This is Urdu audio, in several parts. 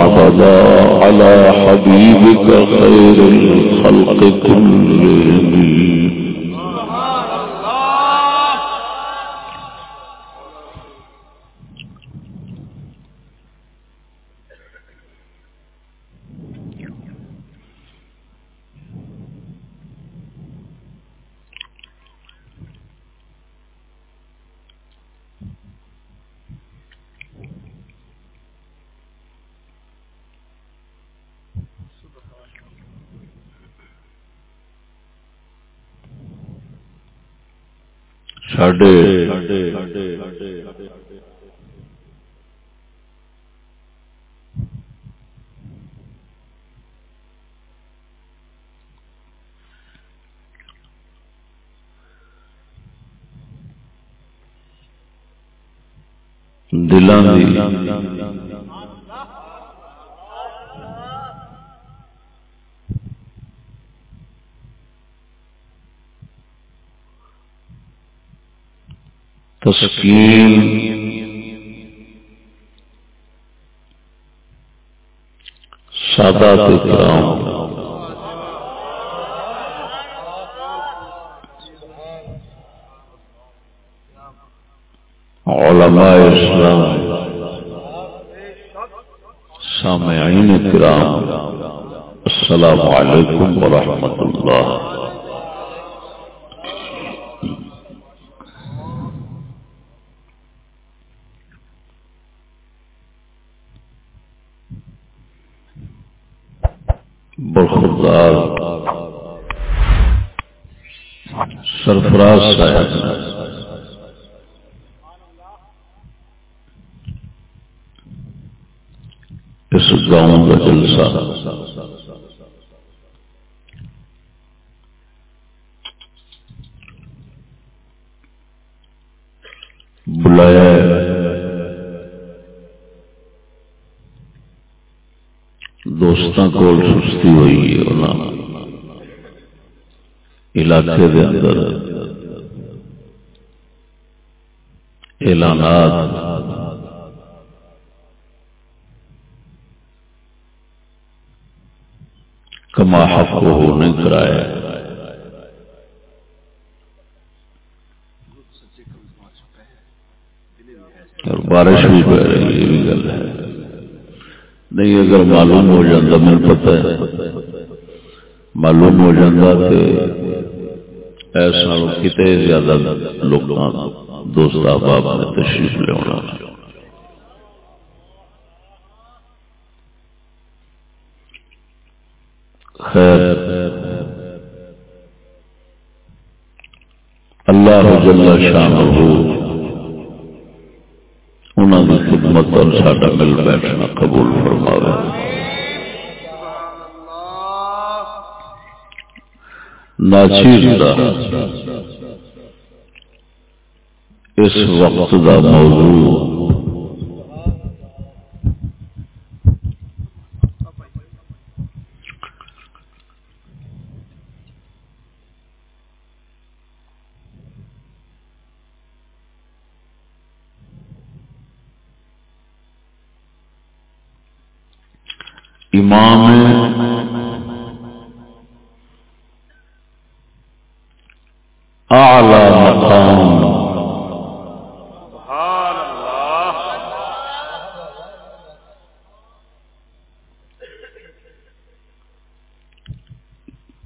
المرتضى على حبيبك خير الخلق كلهم. ساڈے دلان تسکین سادات کرام علماء اسلام. سامعین کرام السلام علیکم ورحمۃ اللہ برخوردار سرفراز صاحب اس گاؤں کا بلایا دوستوں کو سستی ہوئی علاقے دے اندر۔ اعلانات کما حق ہو نہیں کرایا اور بارش بھی پہ رہی ہے، یہ بھی گل ہے۔ نہیں، اگر معلوم ہو جاتا مل پتا ہے۔ معلوم ہو جاتا کہ ایسا کتنے زیادہ لوگ دوست احباب نے تشریف لے ہونا خیر۔ اللہ جل شان ہو انہوں کی خدمت اور ساڈا مل بیٹھنا قبول فرماوے۔ ناچیر دا اس وقت دا موضوع امام اعلی مقام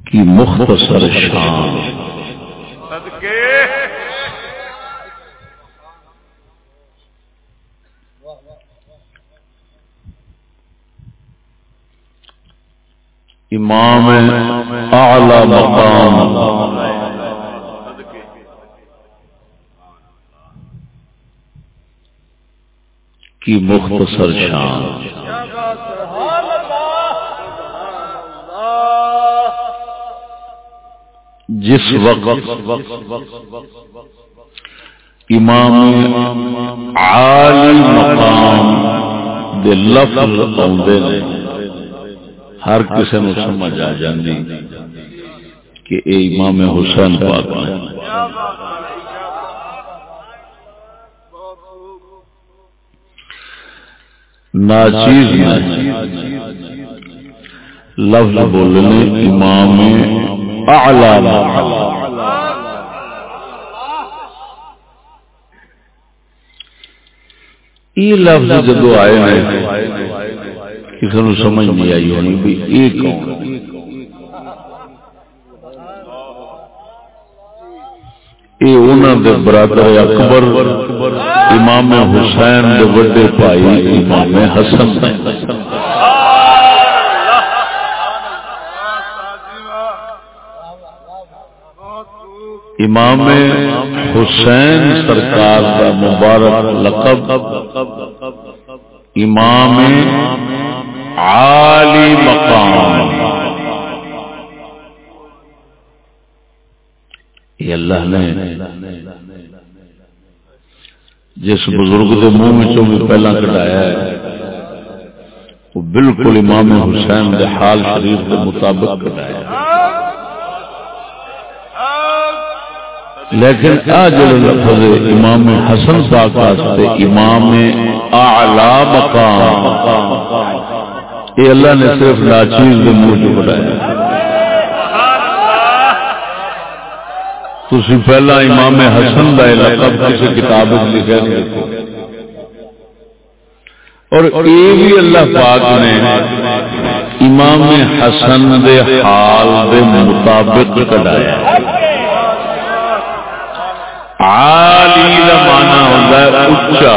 کی مختصر شان۔ صدقے۔ امام اعلی مقام۔ کی مختصر شان۔ جس وقت امام عالی مقام دے لفظ آدھے ہر کسی نے سمجھ آ جاندی کہ اے امام حسین پاک ہے ناچیز میں لفظ بولنے، امام اعلی یہ لفظ جدو آئے ہیں، کسی نے سمجھ نہیں آئی ہونی بھی یہ کون یہ انہوں دے برادر اکبر، امام حسین دے وڈے بھائی، امام حسن۔ امام حسین سرکار کا مبارک لقب، امام عالی مقام۔ یہ اللہ نے جس بزرگ کے منہ میں بھی پہلا کٹایا ہے، وہ بالکل امام حسین کے حال شریف کے مطابق کٹایا ہے لیکن آج لفظ امام حسن پاک واسطے امام اعلی مقام. یہ اللہ نے صرف ناچیز کے منہ چ بنایا. تھی پہلا امام حسن کا لقب کسی کتاب لکھا نہیں اور یہ بھی اللہ پاک نے امام حسن دے حال دے مطابق کٹایا عالی مانا ہوتا ہے اچا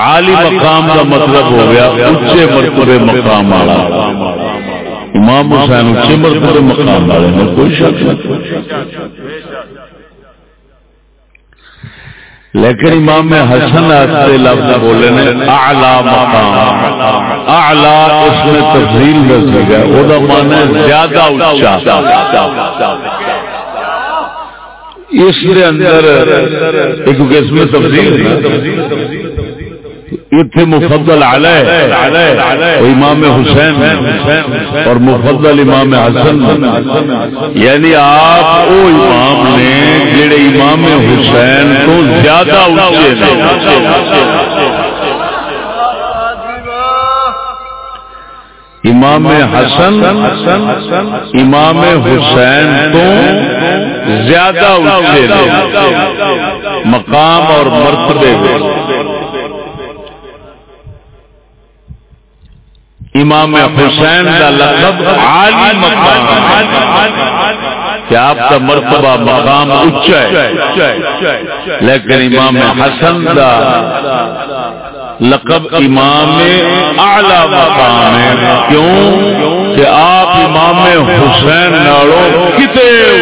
عالی مقام کا مطلب ہو گیا اچے مرتبے مقام والا۔ امام حسین اچے مرتبے مقام والے میں کوئی شک لیکن امام میں حسن آستے لفظ بولے نے اعلی مقام۔ اعلی اس میں تفضیل دس گیا، وہ مانا زیادہ اچھا اس دے اندر ایک قسم تفصیل اتنے مفضل علیہ امام حسین اور مفضل امام حسن۔ یعنی آپ وہ امام نے جڑے امام حسین تو زیادہ امام حسن، امام حسین تو زیادہ مقام اور مرتبے امام حسین کا لقب عالی مقام کہ آپ کا مرتبہ مقام اچا ہے۔ لیکن امام حسن کا لقب امام اعلی مقام ہے۔ کیوں؟ کہ آپ امام حسین نالوں کتے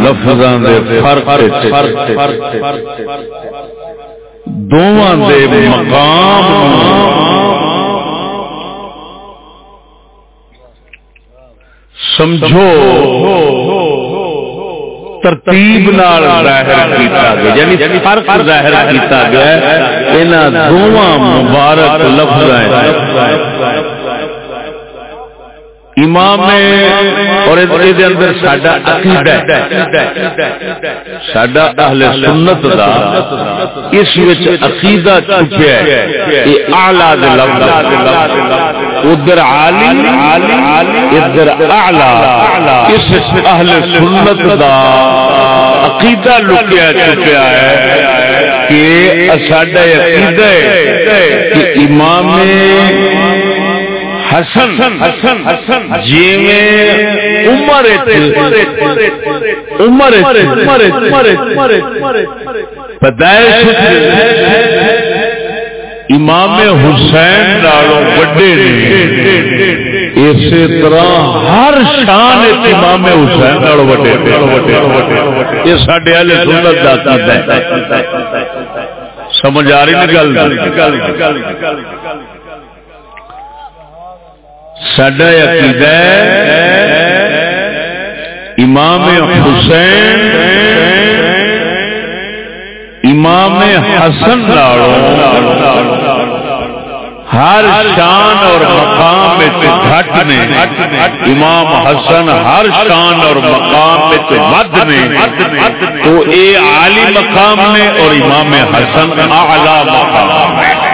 لفظوں دے فرق دونوں دے مقام سمجھو۔ ترتیب ظاہر کیتا گیا یعنی فرق ظاہر کیتا گیا ان دونوں مبارک لفظ امام اور اندر سڈا عقیدہ سڈا اہل سنت دا اس وچ عقیدہ چھپیا ہے۔ یہ اعلی دے لفظ ادھر عالی ادھر اعلی اس اہل سنت دا عقیدہ لکیا چھپیا ہے کہ ساڈا عقیدہ ہے کہ امام حسن حسن حسن جی میں عمر عمر پیدائش امام حسین نالوں بڑے اسی طرح ہر شان امام حسین نالوں بڑے یہ سڈے والے سنت جاتا ہے۔ سمجھ آ رہی گل؟ سڈا عقیدہ امام حسین امام حسن ہر شان اور مقام گھٹ نے، امام حسن ہر شان اور مقام ود نے۔ تو اے عالی مقام نے اور امام حسن اعلی مقام۔ ہے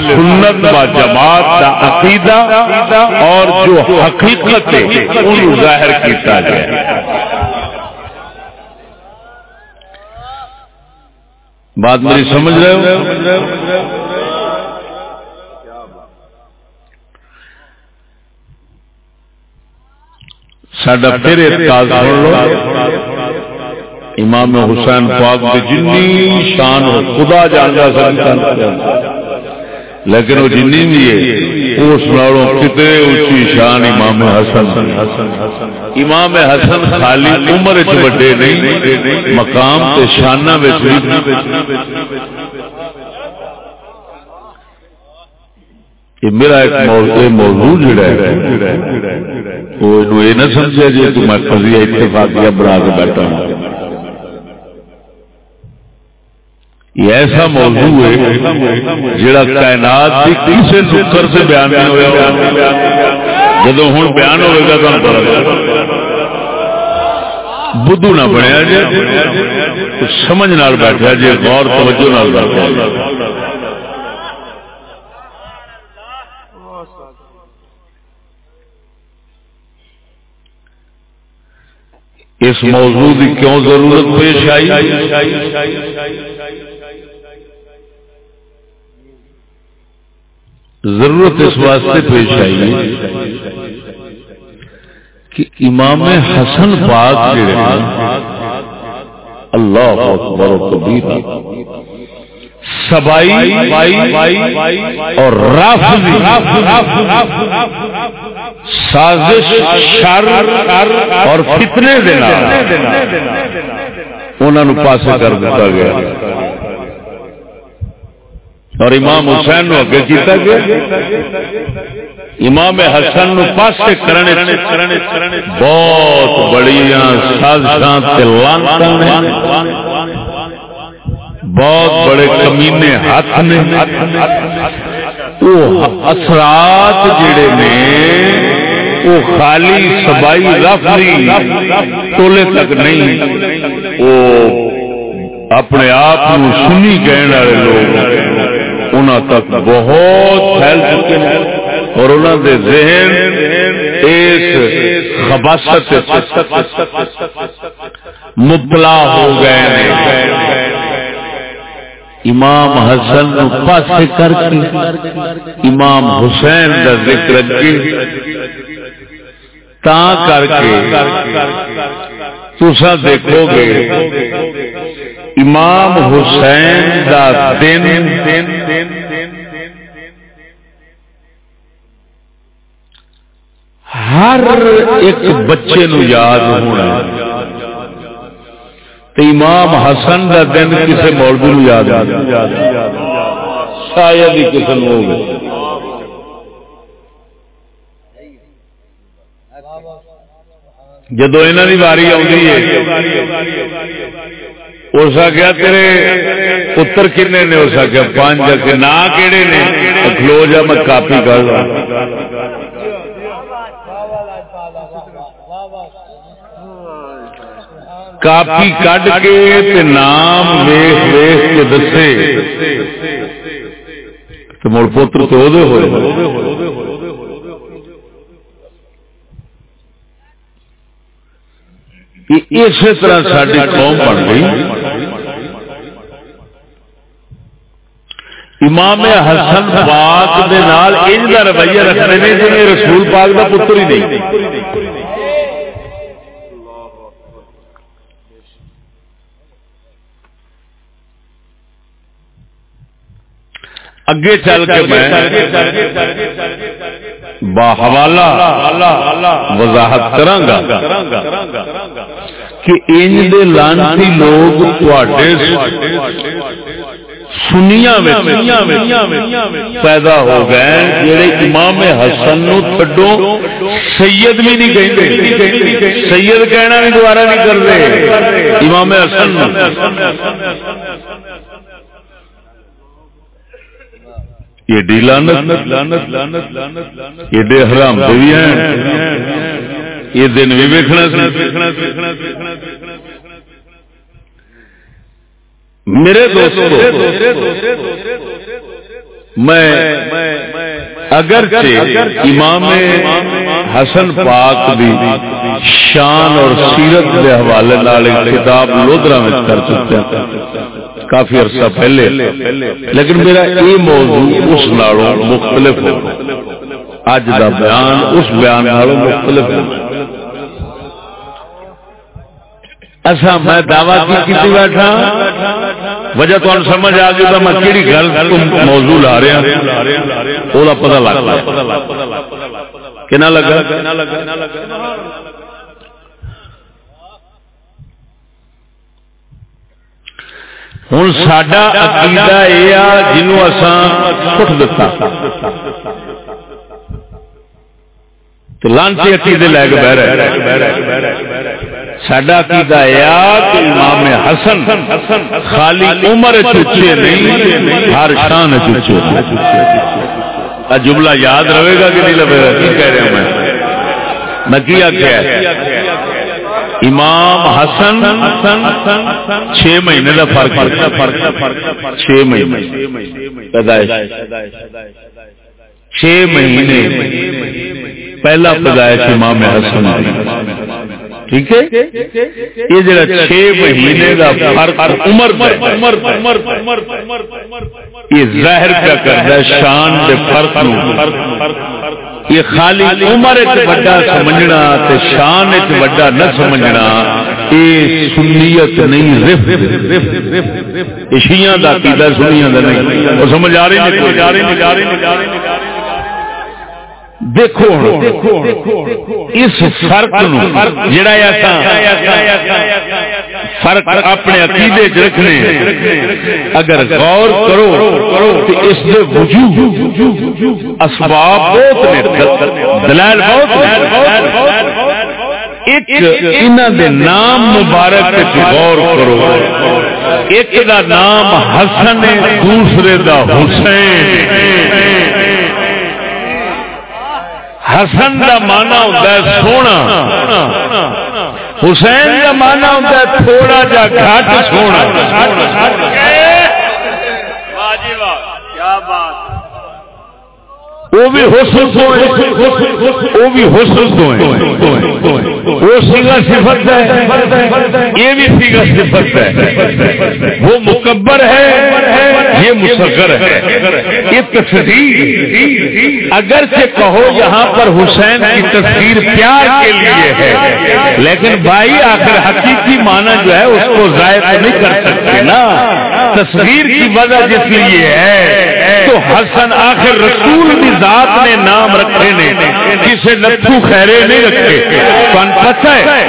سنت و جماعت کا عقیدہ اور جو حقیقت ظاہر کیتا جائے۔ بات میری سمجھ رہے ہو؟ سڈا پھر اعتقاد سن لو۔ امام حسین پاک کی جنی شان خدا جانا سکتا لیکن وہ جن بھی ہے، اس نالوں کتنے اچھی شان امام حسن۔ امام حسن خالی عمر چ وڈے نہیں، مقام تے شانہ میرا ایک موضوع جڑا ہے، وہ یہ نہ سمجھا جی تو میں قضیہ اتفاقیہ بنا کے بیٹھا ہوں۔ یہ ایسا موضوع ہے جڑا کائنات کی کسی نکر سے بیان نہیں ہوا جب ہوں بیان ہوئے گا تو پتا بدھو نہ بنیا جی سمجھ نال بیٹھا جی غور، توجہ نال بیٹھا اس موضوع کی کیوں ضرورت پیش آئی؟ ضرورت اس واسطے پیش آئی کہ امام حسن پاک جڑے اللہ اکبر و کبیر، سبائی اور رافضی، سازش، شر اور فتنے دینا انہوں نے پاسے کر دیتا گیا۔ اور امام حسین نو اگے کیتا گیا؟ امام حسن نو پاسے کرنے بہت بڑی سازشاں تے لانتاں نے۔ بہت بڑے کمینے ہاتھ نے۔ وہ اثرات جڑے نے وہ خالی سبائی رفری تولے تک نہیں۔ وہ اپنے آپ سنی کہنے والے لوگ۔ تک بہت پھیل چکے ہیں اور انہوں دے ذہن اس خباست مبلا ہو گئے ہیں۔ امام حسن پاس کر کے امام حسین کا ذکر کے تا کر کے تسا دیکھو گے امام حسین دا دن ہر ایک بچے نو یاد ہونا امام حسن دا دن کسی مولوی نو یاد شاید ہی کسی ہو گئے جدو یہاں کی واری آئی اس آخیا تیرے پتر کنے نے؟ اس آخیا پانچ کے نا کہڑے نے؟ کھلو جا، میں کاپی کر کاپی کڈ کے نام ویخ ویخ کے دسے۔ تو مڑ پوتر تو ہوئے۔ اسی طرح ساری قوم بن گئی۔ امام حسن پاک دے نال انج کا رویہ رکھنے نے جی رسول پاک دا پتر ہی نہیں۔ اگے چل کے میں باحوالہ وضاحت کرانگا کہ انج دے لانتی لوگ سنیا پیدا ہو گئے جڑے امام حسن نو تھڈو سید بھی نہیں کہتے سید کہنا بھی دوبارہ نہیں کرتے۔ امام حسن ایڈی لانت ایڈے حرام بھی ہیں۔ یہ دن بھی ویکنا میرے دوست میں اگر امام حسن پاک دی شان اور سیرت کے حوالے کتاب لودرا میں کر چکے کافی عرصہ پہلے۔ لیکن میرا یہ موضوع اس نالوں مختلف ہو۔ اج کا بیان اس بیان نالوں مختلف ہو۔ اچھا میں دعوی کی بیٹھا؟ وجہ تو سمجھ آ گئی تو میں کہڑی گل موضوع لا رہا وہ پتا کنا لگا؟ ہوں سڈا عقیدہ یہ جنوں اسان کٹ دتا۔ تو لانچی عقیدے لے کے بہ رہے۔ سڈا عقیدہ کہ امام حسن خالی عمر چوچے نہیں، ہر شان چوچے جملہ یاد رہے گا کہ نہیں لگے گا؟ کی کہہ رہا میں؟ میں کیا کیا امام حسن چھ مہینے کا فرق چھ مہینے۔ چھ مہینے۔ پہلا پیدائش امام حسن ٹھیک ہے؟ یہ جڑا چھ مہینے کا فرق عمر یہ ظاہر کیا کرتا ہے شان کے فرق یہ خالی عمر بڑا سمجھنا تے شان بڑا نہ سمجھنا یہ سنیت نہیں، رف شیاں کا عقیدہ سنیاں کا نہیں۔ وہ سمجھ آ رہی دیکھو اس فرق جڑا فرق اپنے عقیدے رکھنے اگر غور کرو تو اس کے وجود اسباب بہت دلائل بہت ایک نام مبارک غور کرو۔ ایک دا نام حسن دوسرے دا حسین۔ حسن کا مانا ہوتا ہے سونا۔ حسین کا مانا ہوتا ہے تھوڑا جا گھٹ سونا کیا بات وہ بھی حسن تو وہ بھی حسن تو وہ سیگا صفت ہے یہ بھی سیگا صفت ہے۔ وہ مکبر ہے یہ مسکر ہے۔ یہ تصویر اگر سے کہو یہاں پر حسین کی تصویر پیار کے لیے ہے لیکن بھائی آخر حقیقی معنی جو ہے اس کو ظاہر نہیں کر سکتے نا۔ تصویر کی وجہ جس لیے ہے تو حسن آخر رسول بھی ذات نے نام رکھے نے کسی لتھو خیرے نہیں رکھے۔ کون پتہ ہے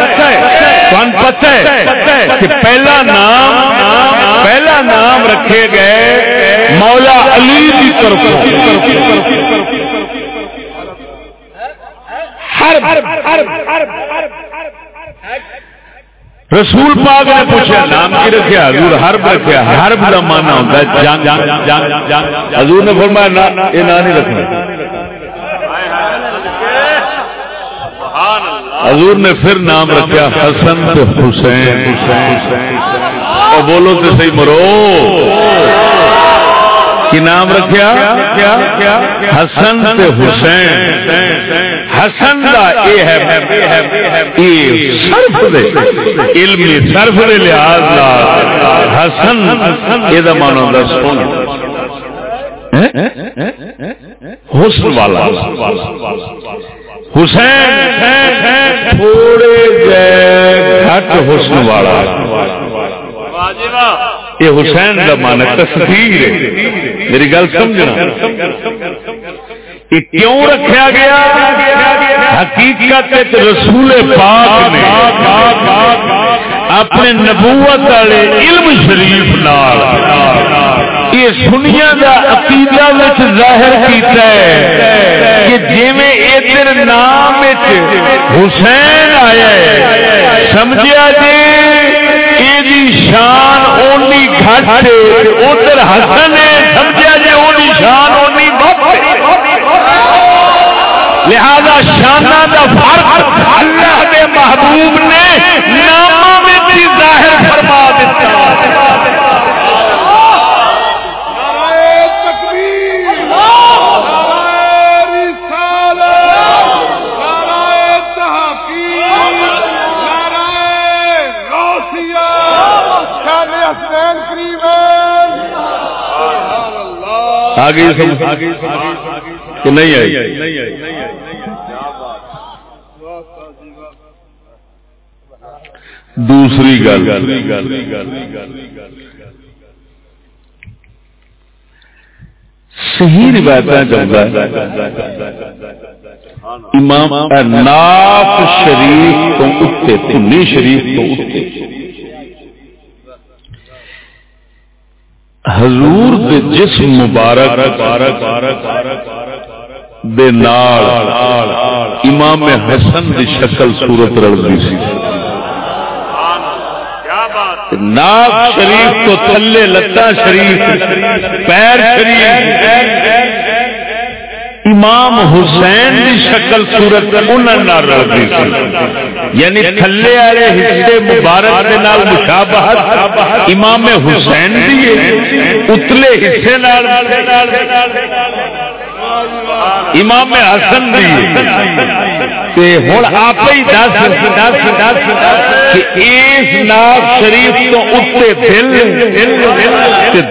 کون پتہ ہے کہ پہلا نام پہلا نام رکھے گئے مولا علی کی طرف رسول پاک نے پوچھا، نام کی رکھا حضور حرب رکھا حرب کا مانا ہوتا ہے جان حضور نے فرمایا یہ نام نہیں رکھنا۔ حضور نے پھر نام رکھا، حسن حسین۔ اور بولو تو صحیح مرو۔ کی نام رکھا؟ حسن حسین۔ حسن دا اے ہے صرف دے، علمی صرف دے لحاظ دا حسن یہ دا مانو دا سن۔ حسن والا۔ حسین تھوڑے جے گھٹ حسن والا۔ یہ حسین کا مان تصویر ہے۔ میری گل سمجھنا۔ کیوں رکھا گیا؟ حقیقت رسول پاک نے اپنے نبوت والے علم شریف نال۔ یہ سنیا کا عقیدہ ظاہر کیتا ہے کہ جی ادھر نام حسین آیا ہے سمجھا جی؟ یہ شان اونی گھٹ ادھر حسن ہے سمجھا جی؟ اونی شان اونی لہذا شانہ کا فرق اللہ کے محبوب نے نام میں ظاہر فرما دیتا آگے کہ نہیں آئی۔ دوسری گل۔ صحیح روایت امام ناف شریف تو اٹھتے تنی شریف تو اٹھتے حضور دے جسم مبارک دے نال امام حسن دی شکل صورت رلدی سی۔ ناک شریف تو تھلے لتا شریف، پیر شریف۔ امام حسین دی شکل صورت رلدی یعنی تھلے والے حصے مبارک کے نال مشابہت، امام حسین دی اتلے حصے نال۔ امام حسن دی۔ ہوں آپ ہی دس کہ اس ناز شریف تو اتنے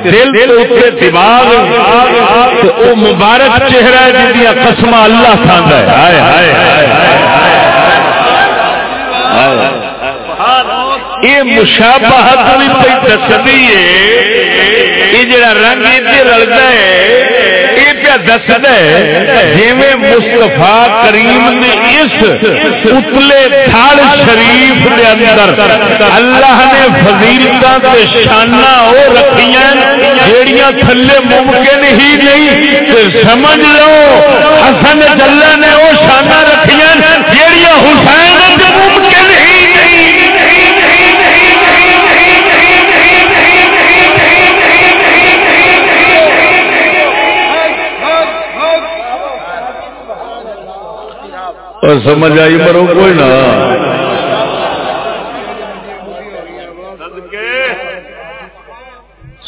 دل دل اتنے دماغ وہ مبارک چہرہ جی قسم اللہ کھانا ہے۔ یہ مشابہت بھی پہ دستی ہے۔ یہ جڑا رنگ اتنے رلتا ہے، یہ پہ دستا ہے۔ جی مستفا کریم نے اس اتلے تھال شریف دے اندر اللہ نے فضیلت شانہ وہ رکھیاں، جیڑیاں تھلے ممکن ہی نہیں۔ سمجھ لو، حسن جلا نے وہ شانہ رکھیاں، جیڑیاں حسین اور سمجھ آئی مرو کوئی نہ۔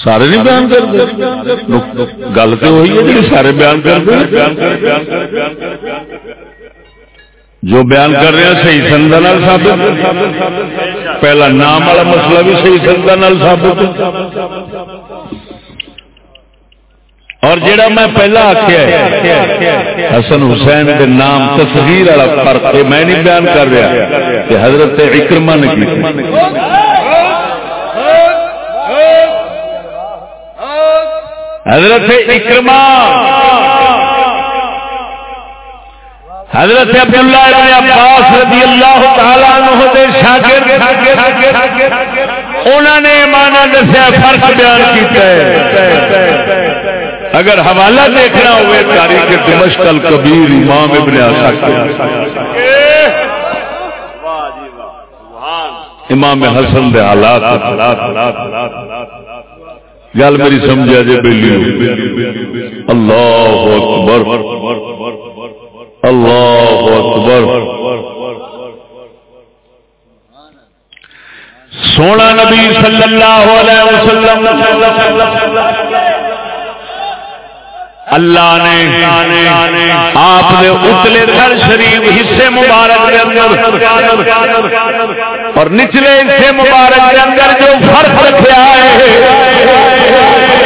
سارے نہیں بیان کر گل تو وہی ہے کہ سارے بیان کر جو بیان کر رہے ہیں صحیح سندا نال ثابت۔ پہلا نام والا مسئلہ بھی صحیح سندا نال ثابت۔ اور جڑا میں پہلا آخیا حسن حسین کے نام تصویر والا فرق میں نہیں بیان کر رہا کہ حضرت اکرما نے کی حضرت اکرما حضرت عبداللہ ابن عباس رضی اللہ تعالیٰ عنہ دے شاگرد انہوں نے مانا دسیا، فرق بیان کیتا ہے۔ اگر حوالہ دیکھنا ہوئے تاریخ دمشق الکبیر امام ابن امام حسن دے حالات۔ گل میری سمجھا جی بلی اللہ اکبر۔ اللہ اکبر۔ سونا نبی صلی اللہ علیہ وسلم۔ اللہ نے آپ نے اتلے در شریف حصے مبارک کے اندر اور نچلے حصے مبارک کے اندر جو فرق رکھا ہے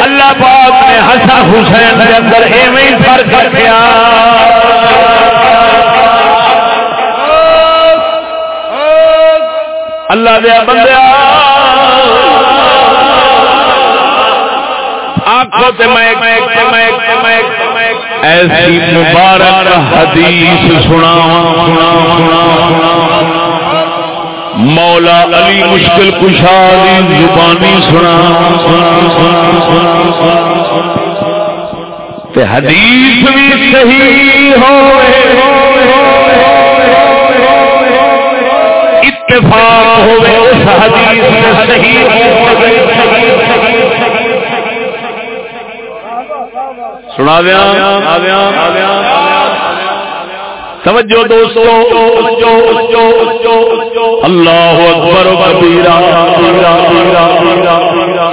اللہ پاک نے ہسا حسین کے اندر ایویں فرق رکھا اللہ دیا بندہ ایسی مبارک حدیث سنا سنا سنا مولا علی مشکل کشادی زبانی سنا حدیث بھی صحیح ہو اتفاق ہوئے، اس حدیث میں صحیح ہوئے سنا دیا توجہ دوستو. اللہ اکبر کبیرہ.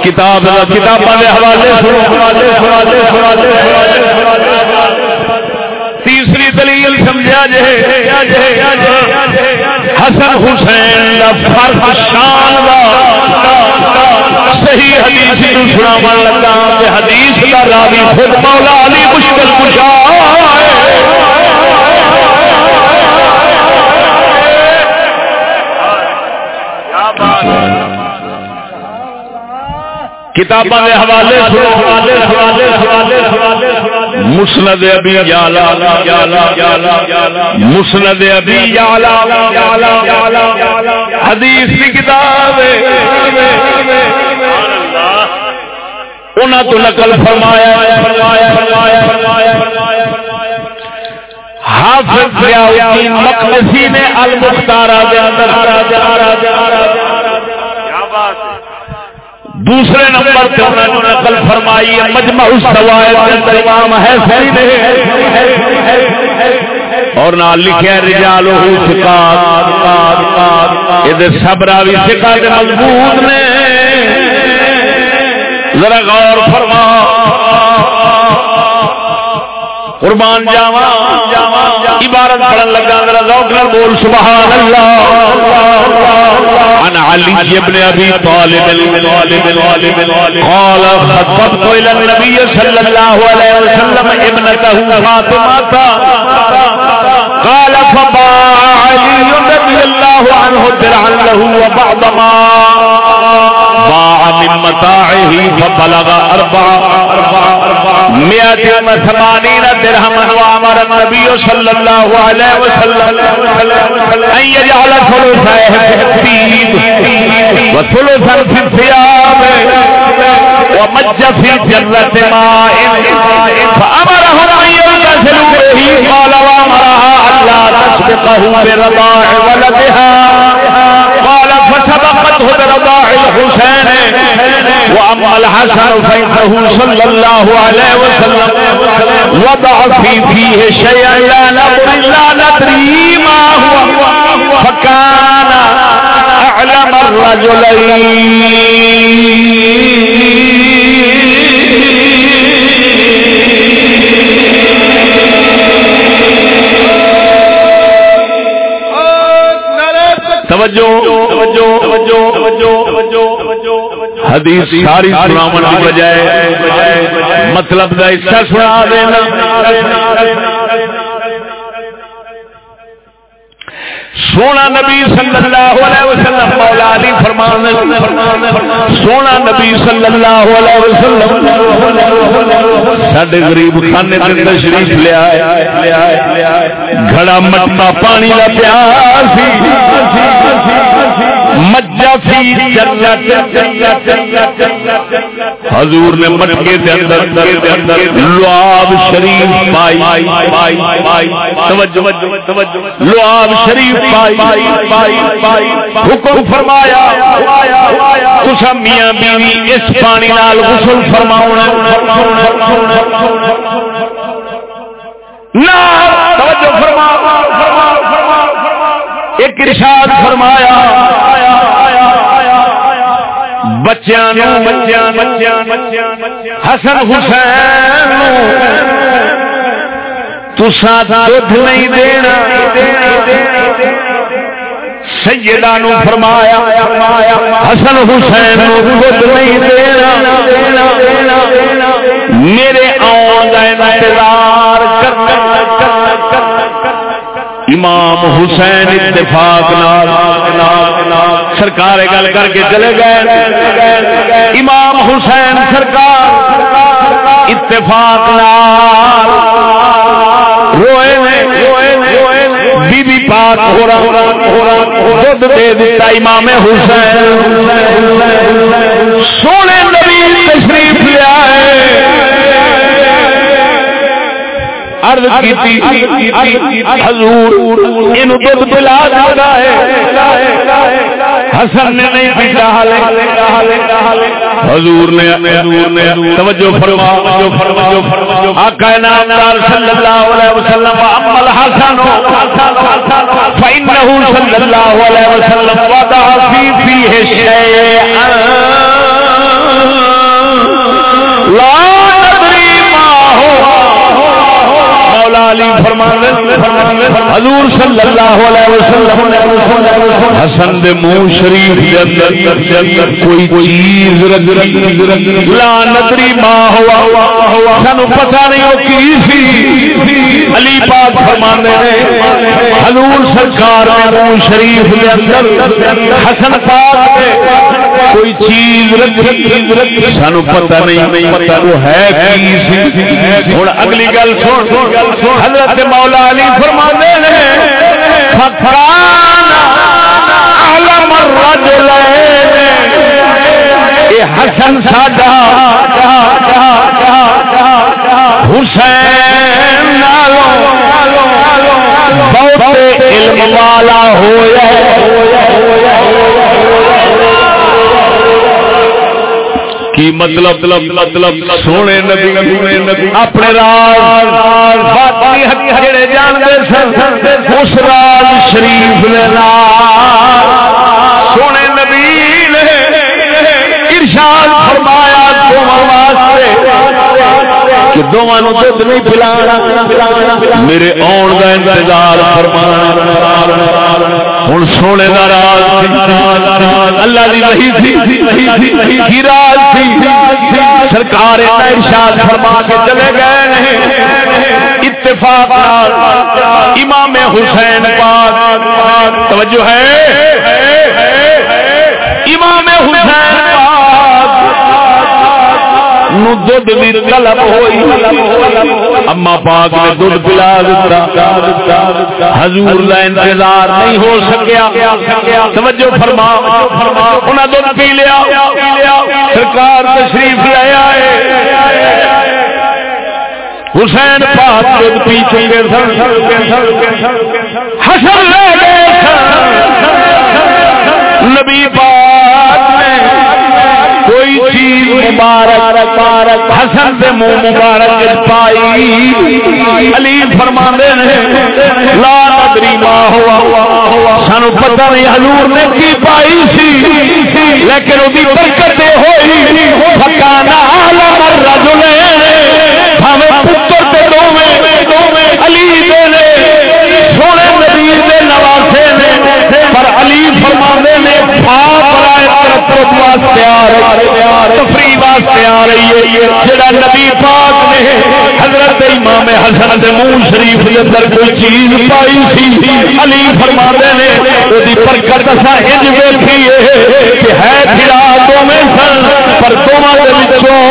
کتاب کتاب والے حوالے حوالے حوالے حوالے دلیل سمجھا جائے حسن حسین فرق شان صحیح حدیث سنا لگا حدیث کا راوی خود مولا علی مشکل کشا۔ کتابوں کے حوالے مسند ابھی مسند ابھی حدیث کی کتاب انہوں تو نقل فرمایا حافظ مقدسی نے المختارا دے اندر دوسرے نمبر پہ انہوں نے نقل فرمائی ہے، مجمع السوائد امام ہے اور نہ لکھے رجال یہ سب راوی سکات مضبوط نے۔ ذرا غور فرما۔ قربان جاوا عبارت پڑھن لگا، ذرا ذوق نال بول، سبحان اللہ۔ عن علي بن ابي طالب قال خطبت الى النبي صلى الله عليه وسلم ابنته فاطمه قال فباع علي رضي الله عنه درعا له وبعض ما باع من متاعه فبلغ اربع مئة وثمانين درهم وامر النبي صلى الله عليه وسلم۔ ان يجعل ثلثه في الدين وثلثا في الثياب ومج في جرة ماء۔ فأمرهم أن يغتسلوا به قال وأمرها ألا تسبقه برضاع ولدها۔ قال، فسبقته برضاع الحسين وأما الحسن فإنه صلى الله عليه وسلم وضع في فيه شيئا لا نقل لا ندري ما هو. فكان أعلم توجہ توجہ توجہ توجہ توجہ حدیث ساری سناون کی بجائے مطلب دا حصہ سنا دینا۔ سونا نبی صلی اللہ علیہ وسلم مولا علی فرمان سونا نبی صلی اللہ علیہ وسلم سڈے غریب خانے کے تشریف لیا گھڑا مٹا پانی کا پیار حضور نے مٹکے کے اندر لواب شریف پائی. لواب شریف پائی. حکم فرمایا کچھ میاں بیوی اس پانی نال غسل فرماؤ فرما. ایک ارشاد فرمایا بچیاں حسن حسین تسا دودھ نہیں دینا۔ سیدہ نو فرمایا حسن حسین دودھ نہیں دینا۔ میرے آن کا انتظار کرنا امام حسین اتفاق سرکار گل کر کے چلے گئے۔ امام حسین سرکار اتفاق روئے بی بی پاک ہو رہا دودھ دے دیتا امام حسین۔ سونے عرض کیتی حضور اینو دودھ پلا دیتا ہے۔ حسن نے نہیں پیتا نے حضور نے توجہ فرما۔ جو فرما آقا نامدار صلی اللہ علیہ وسلم اما الحسن فانه صلی اللہ علیہ وسلم وضع فی فیہ شیئا۔ لا علی فرمان حضور صلی اللہ علیہ وسلم حسن دے منہ شریف دے اندر کوئی چیز لا ندری ما ہوا، سانو پتہ نہیں ہو کی سی۔ علی پاک فرمانے نے حضور سرکار دے منہ شریف دے اندر حسن پاک دے کوئی چیز رکھی سانو پتہ نہیں پتہ وہ ہے کی سی ہن اگلی گل سن حضرت مولا علی حسن ساڈا حسین بہت علم والا ہوا کی مطلب مطلب سونے نبی اپنے راز جڑے جانتے سن، اس راز شریف سونے نبی نے ارشاد فرمایا کہ دونوں دھد نہیں پلا میرے آن کا انتظار فرمانا۔ ہوں سونے کا راز اللہ کی وہی تھی کی راز تھی سرکار ارشاد فرما کے چلے گئے اتفاق امام حسین پاک، توجہ ہے۔ امام حسین پاک نو دودھ بھی طلب ہوئی۔ اما پاک نے دودھ پلا دیتا. حضور کا انتظار نہیں ہو سکیا. توجہ فرما. انہیں دودھ پی لیا. سرکار تشریف لیا حسین پاک دودھ پی چکے سن. حسن نبی پاک مبارک مبارک، حسن سے منہ مبارک پائی۔ علی فرما نے، لا ندری ماں ہوا۔ سانو پتہ نہیں حضور نے کی پائی سی، لیکن وہ برکت ہوئی۔ پتر کے دو علی دے واسطے آ رہی ہے، تفریح واسطے آ رہی ہے۔ جڑا نبی پاک نے حضرت امام حسن دے منہ شریف دے اندر کوئی چیز پائی سی، علی فرما نے وہ برکت اسا انج ویکھی ہے کہ ہے پھرا دو میں سن، پر دوواں دے وچوں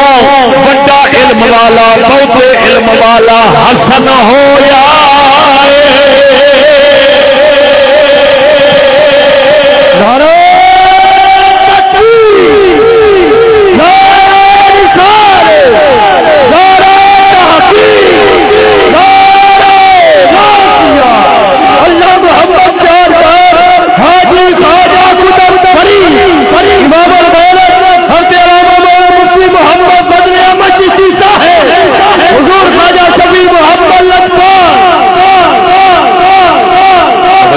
بڑا علم والا بہت علم والا حسن ہویا۔ ہے نعرہ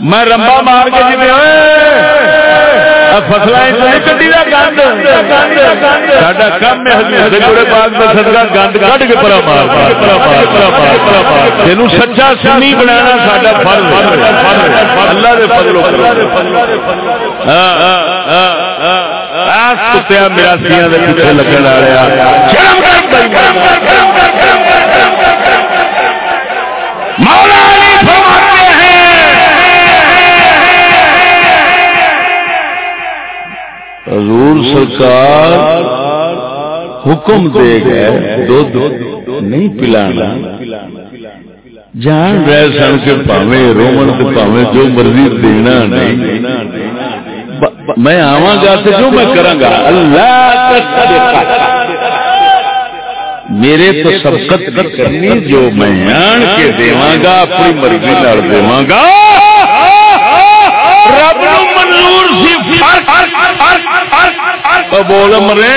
میں رمبا مار کے جی فصل کٹی کا گند۔ سا کم گند کٹ کے پرا مار تین سچا سنی پیچھے لگن مولا حضور سرکار حکم دے گئے، دودھ نہیں پلانا۔ جان رہے سن کے پاوے رومن کے پاوے جو مرضی دینا نہیں۔ میں آواں گا تو جو میں کراں گا۔ اللہ میرے تو سبقت کرنی جو میں آن کے دیواں گا، اپنی مرضی نال دیواں گا۔ رب نو منظور سی بول مرے۔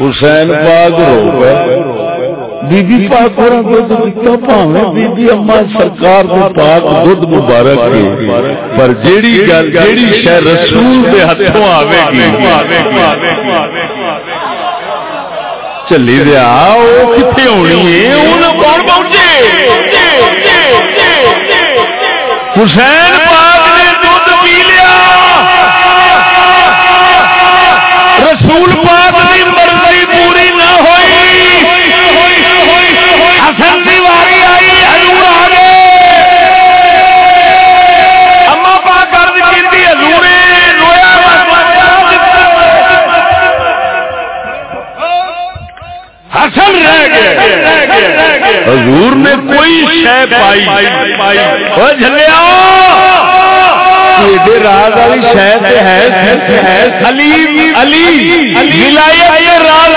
حسین پاک رو بی بی پاک بی بی اما سرکار پاک دودھ مبارک پر جیڑی گل، جیڑی شہ رسول دے ہتھوں آوے گی۔ چلی دیا کتنے ہونی ہے حسین پائی راز والی شہ ہے علی علی ولایت راز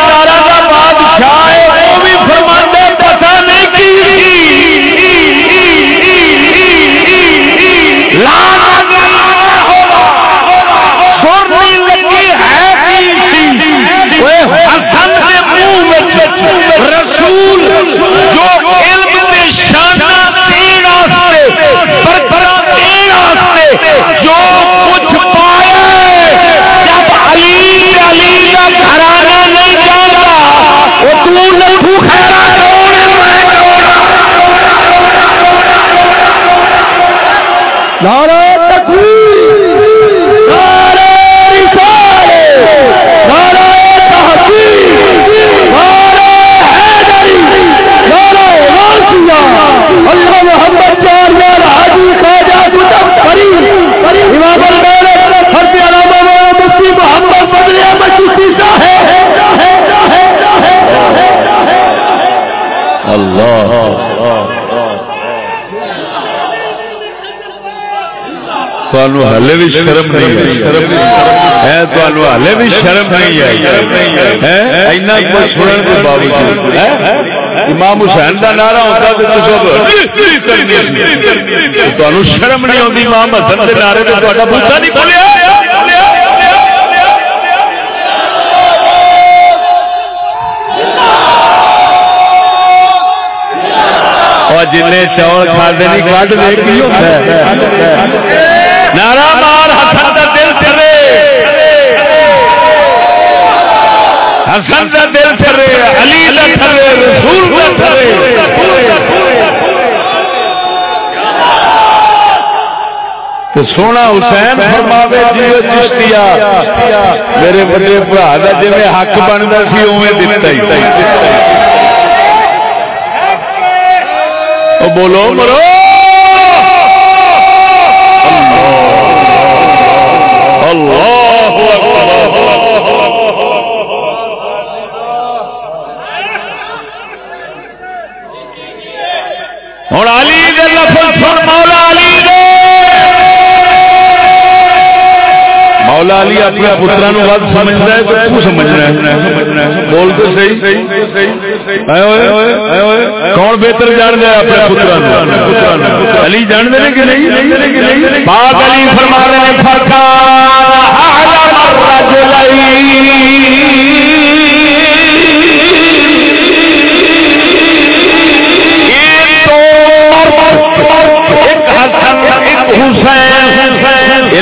اللہ محمد چار یار حاجی خواجہ کتب پری امام المالک حرف علامہ مفتی محمد بدر احمد چشتی صاحب۔ اللہ۔ ہلے بھی شرم نہیں ہے ہلے بھی شرم نہیں ہے سنن کے باوجود۔ امام حسین کا نعرہ ہوتا تو شرم نہیں آتی امام حسن کے نعرے تو بوٹا نہیں بولیا جن چول کھاتے نہیں کی نارا مار حسن کا دل چلے حسن کا دل چلے علی کا چلے رسول کا چلے سونا حسین فرماوے جی چشتیا میرے بڑے برا کا جی میں حق بنتا سی اوے دتا ہی۔ بولو، مرو اللہ ہوں علی لفظ مولا علی دے مولا علی اپنے پترا نو ود سمجھتا ہے تو سمجھنا ہے؟ بول تو صحیح۔ کون بہتر جان دیا اپنے پترا علی جان دے کہ نہیں؟ بات علی فرما رہے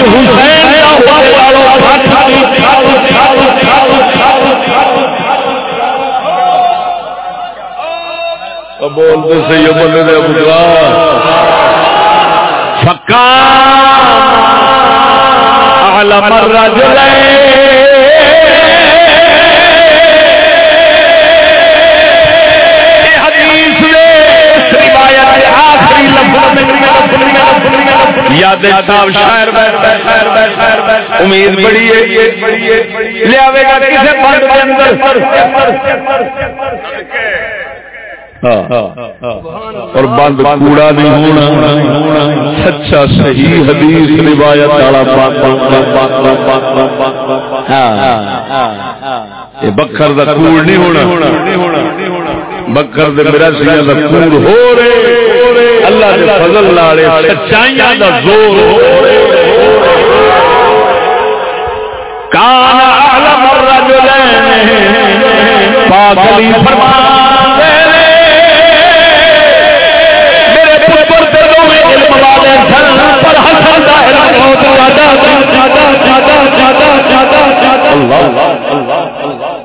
حسین کا بولتے سی بندے دے ابو فکا علم الرجل یاد صاحب شاعر امید بڑی ہے لیا گا کسی پنڈ کے اندر اور بند کوڑا نہیں ہونا سچا صحیح حدیث روایت والا بکر کا کوڑ نہیں ہونا بکر دے میرا سی کا کوڑ ہو رہے اللہ کے فضل لالے سچائیاں دا زور کان عالم الرجلین پاک علی فرمان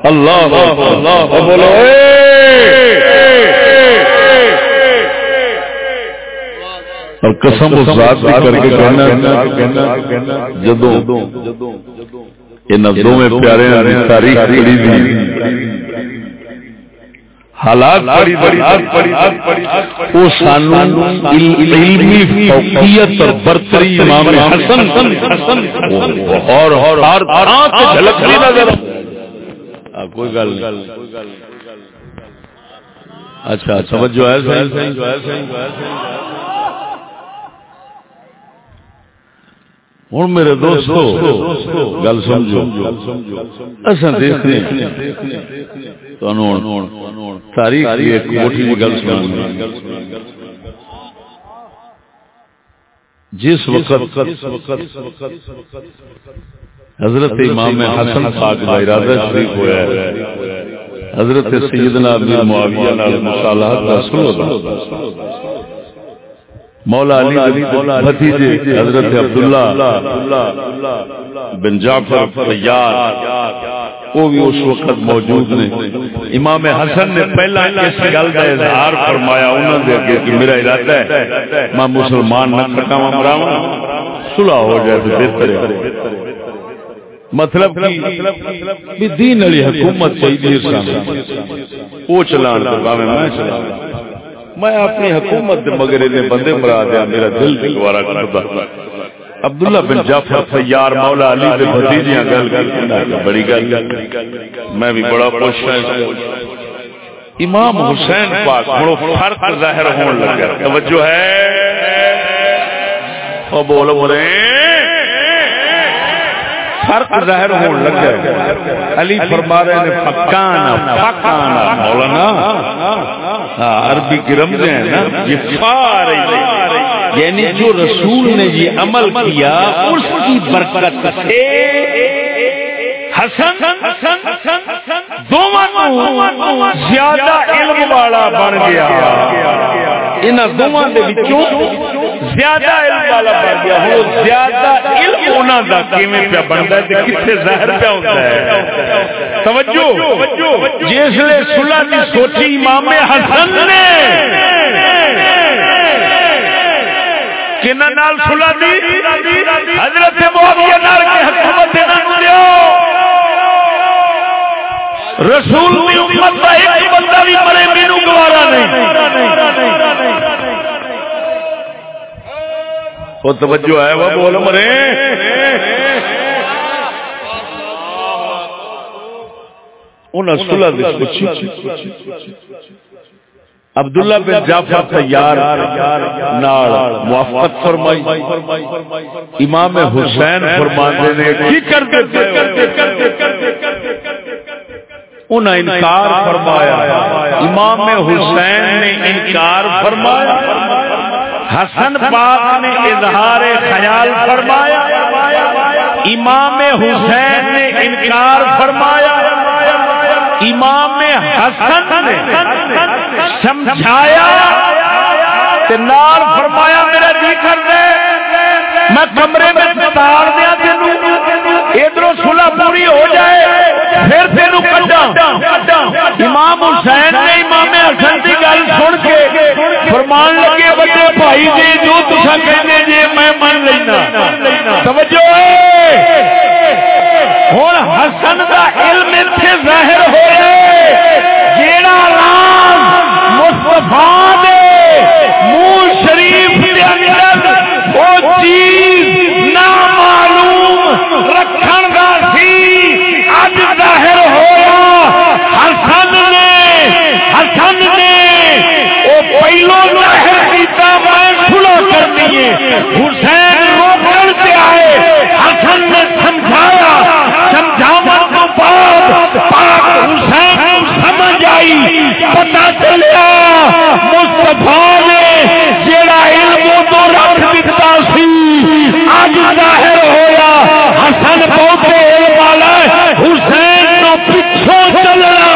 اللہ بولو اور قسم ذات کر کے کہنا جدو ان دونوں پیارے تاریخ پڑھی تھی حالات وہ سانو علمی فوقیت اور برتری امام حسن اور اور جھلک نہیں نظر۔ کوئی گل اچھا سمجھو ہے ہوں میرے دوستو گل سمجھو۔ اصا دیکھنے تاریخ ایک موٹی گل سمجھ جس وقت حضرت امام حسن پاک کا ارادہ شریف ہوا ہے حضرت سیدنا ابن معاویہ نال مصالحت کا مولا علی بھتیجے حضرت عبداللہ بن جعفر تیار وہ بھی اس وقت موجود نے۔ امام حسن نے پہلا اس گل کا اظہار فرمایا انہوں نے اگے کہ میرا ارادہ ہے میں مسلمان نہ کٹاواں مراواں صلح ہو جائے تو بہتر ہے۔ مطلب کہ دین علی حکومت چاہیے وہ چلان تو میں چلا میں اپنی حکومت دے مگر نے بندے مرا دیا، میرا دل گوارا کرتا عبداللہ بن جعفر فیار مولا علی دے بھتیجیاں گل گل بڑی گل۔ میں بھی بڑا خوش ہوں امام حسین پاک بڑو فرق ظاہر ہون لگا۔ توجہ ہے۔ او بولو مرے فرق ظاہر ہون لگا علی فرما رہے ہیں فکانا فکانا مولانا۔ ہاں، عربی کی رمزیں ہیں نا۔ یہ فا رہی یعنی جو رسول نے یہ عمل کیا، اس کی برکت سے حسن، دونوں زیادہ علم والا بن گیا۔ ان دونوں زیادہ علم والا بن گیا. ہوں زیادہ علم ہونا دا کیویں پہ بنتا ہے کتنے ظاہر پہ ہوتا ہے؟ توجہ. جس نے سلا کی سوچی امام حسن نے کنہ نال سلا دی؟ حضرت معاویہ نال کے حکومت انہاں دیو. رسول کی امت کا ایک بندہ بھی مرے مینو گوارا نہیں۔ وہ توجہ ہے، وہ بول مرے۔ عبداللہ بن جعفر تیار موافقت فرمائی۔ امام حسین فرماندے نے، کی انہیں انکار فرمایا۔ امام حسین نے انکار فرمایا۔ حسن پاک نے اظہار خیال فرمایا، امام حسین نے انکار فرمایا، امام حسن نے سمجھایا نال فرمایا میرا جی کر دے میں کمرے میں تار دیا تینوں۔ ادھر سلا پوری ہو جائے، پھر تینوں کٹا امام حسین نے امام حسن کی گل سن کے فرمان لگے بڑے بھائی جی جو تصا کہنے جی میں من لینا۔ توجہ! ہوں حسن کا علم اتنے ظاہر ہوا جیڑا راز مستفا منہ شریف کے اندر وہ چیز نامعلوم رکھن کا سی۔ اج ظاہر حسن نے حسن نے، وہ پہلو ظاہر کیتا، میں کھلا کر دیے حسین روکن سے آئے، حسن نے سمجھایا سمجھاوا تو بعد پاک حسین آئی پتا چلیا مستفا نے جڑا علم تو رکھ دیتا سی اج ظاہر ہویا، حسن بہت علم والا حسین تو پچھوں چلنا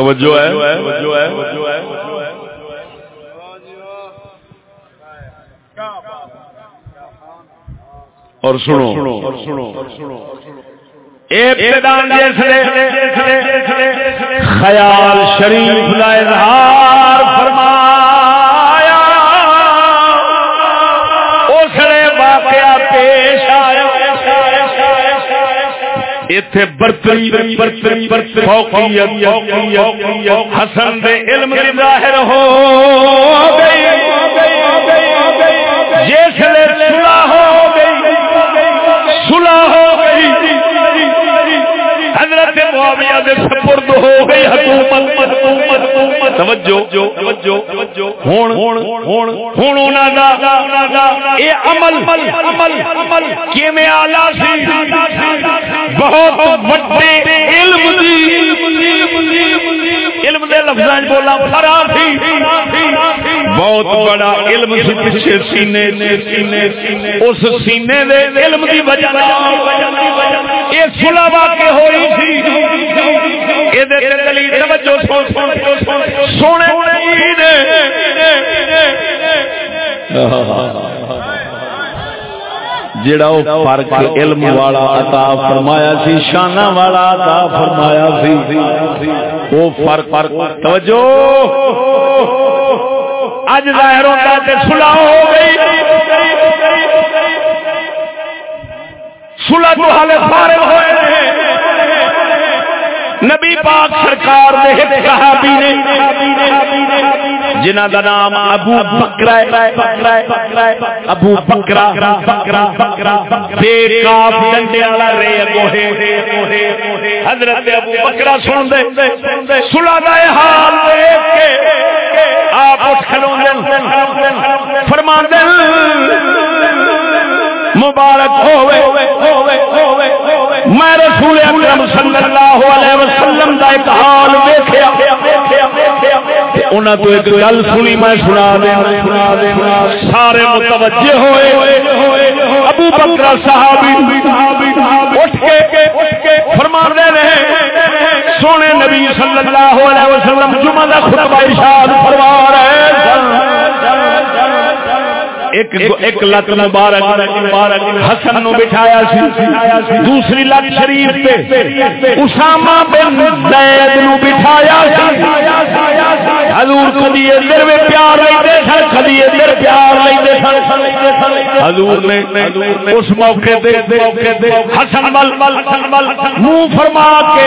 توجہ ہے؟ اور سنو۔ خیال شریف کا اظہار فرما ایتھے برتری برتری برتری حسن دے علم کی ظاہر ہو گئی جس نے سلا ہو گئی سلا ہو گئی حضرت معاویہ دے سپر ہو گئی حکومت توجہ ہن ہن ہن انہاں دا اے عمل عمل عمل کیویں اعلی سی؟ بہت بڑے علم دی۔ علم دے بولا فرا سی بہت بڑا علم سی پیچھے سینے سینے اس سینے دے علم دی وجہ یہ سلا واقع ہوئی سی۔ سونے جڑا وہ فرق علم والا عطا فرمایا سی، شانہ والا عطا فرمایا سی۔ وہ فرق فرق، توجہ۔ اج ظاہر ہوتا تے صلح ہو گئی۔ صلح تو حال فارغ ہوئے نبی پاک سرکار دے ایک صحابی نے جنہ دا نام ابو بکرا ابو بکرا بے کاف ڈنڈے والا رے اگو ہے حضرت ابو بکرا سن دے سلا دا حال دیکھ کے آپ اٹھ کھلو فرما دے مبارک ہوئے، میں رسول اکرم صلی اللہ علیہ وسلم دا ایک حال دیکھیا۔ انہاں تو ایک گل سنی میں سنا دے سارے متوجہ ہوئے۔ ابو بکر صحابی اٹھ کے فرما رہے۔ سونے نبی صلی اللہ علیہ وسلم جمعہ دا خطبہ ارشاد فرما رہے ایک ایک لت مبارک حسن نو بٹھایا سی دوسری لت شریف پہ اسامہ بن زید نو بٹھایا سی۔ حضور کدی ادھر میں پیار لیندے سن کدی ادھر پیار لیندے سن۔ حضور نے اس موقع تے حسن ول منہ فرما کے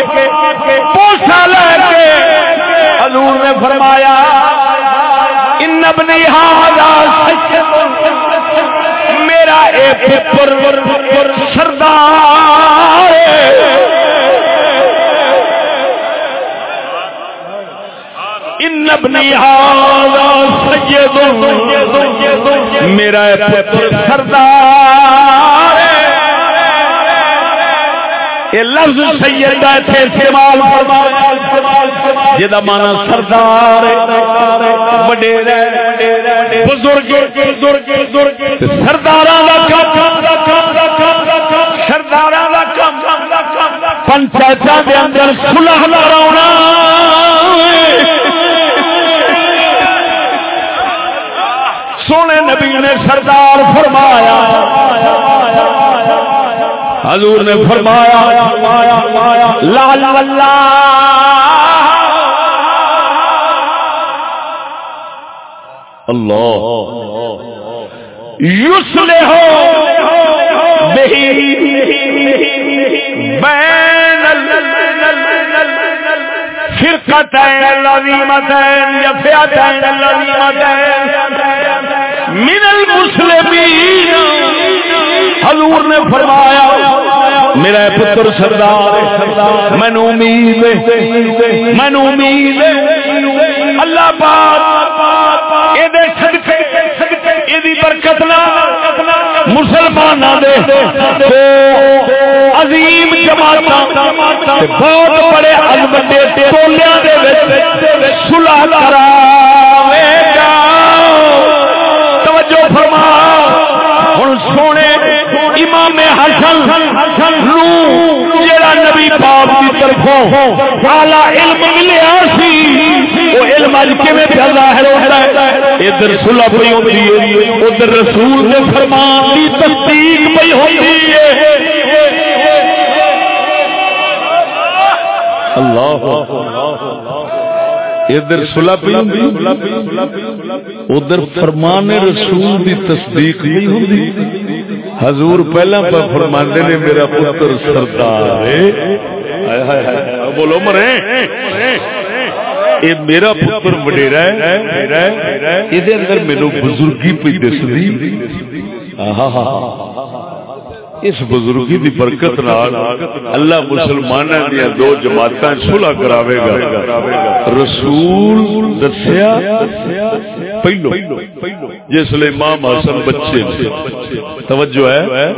پوچھا لے کے حضور نے فرمایا ان ابنی ہاذا میرا ایک پر سردار ان ابنی ہاذا سید میرا ایک پر سردار یہ لفظ سید کا اتنے جہاں مانا سردار وڈیر بزرگ سردار سردار پنچایت کے اندر سلح لڑا سونے نبی نے سردار فرمایا حضور نے فرمایا لال اللہ یسلے ہو بین فرقتین یا من المسلمین حضور نے فرمایا میرا پتر سردار، مینو امید مینو امید اللہ پاک یہ برکت مسلمان عظیم جماعت بہت بڑے البتے کرا توجہ فرما۔ سونے امام حسن جڑا نبی پاک کی طرفوں اعلی علم ملیا سی۔ وہ کیویں پیا ظاہر ہوتا ہے ادھر صلح پئی ہوندی ہے، ادھر رسول دے فرمان دی تصدیق پئی ہوندی ہے. اللہ ادھر صلح پئی ہوندی ادھر فرمان رسول دی تصدیق نہیں ہوندی. حضور پہلا پر فرماندے نے میرا پتر سردار بولو مرے. یہ میرا پتر وڈیرا ہے یہ اندر میرے بزرگی پہ دسدی۔ اس بزرگی دی برکت نال اللہ مسلمانوں دیا دو جماعت صلح کراوے گا۔ رسول دسیا پہلو، جس لیے امام حسن بچے۔ توجہ ہے۔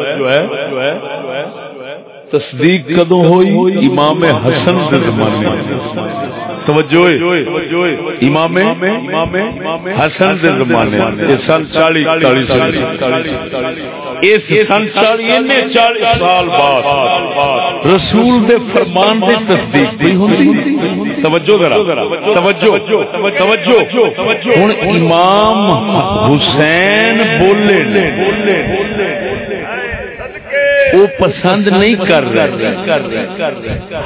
تصدیق کدو ہوئی؟ امام حسن کے زمانے۔ توجہ امام حسن زمانے سن چالی سال۔ بعد رسول دے فرمان دی تصدیق توجہ ذرا، توجہ توجہ۔ ہوں امام حسین بولے وہ پسند نہیں کر رہے۔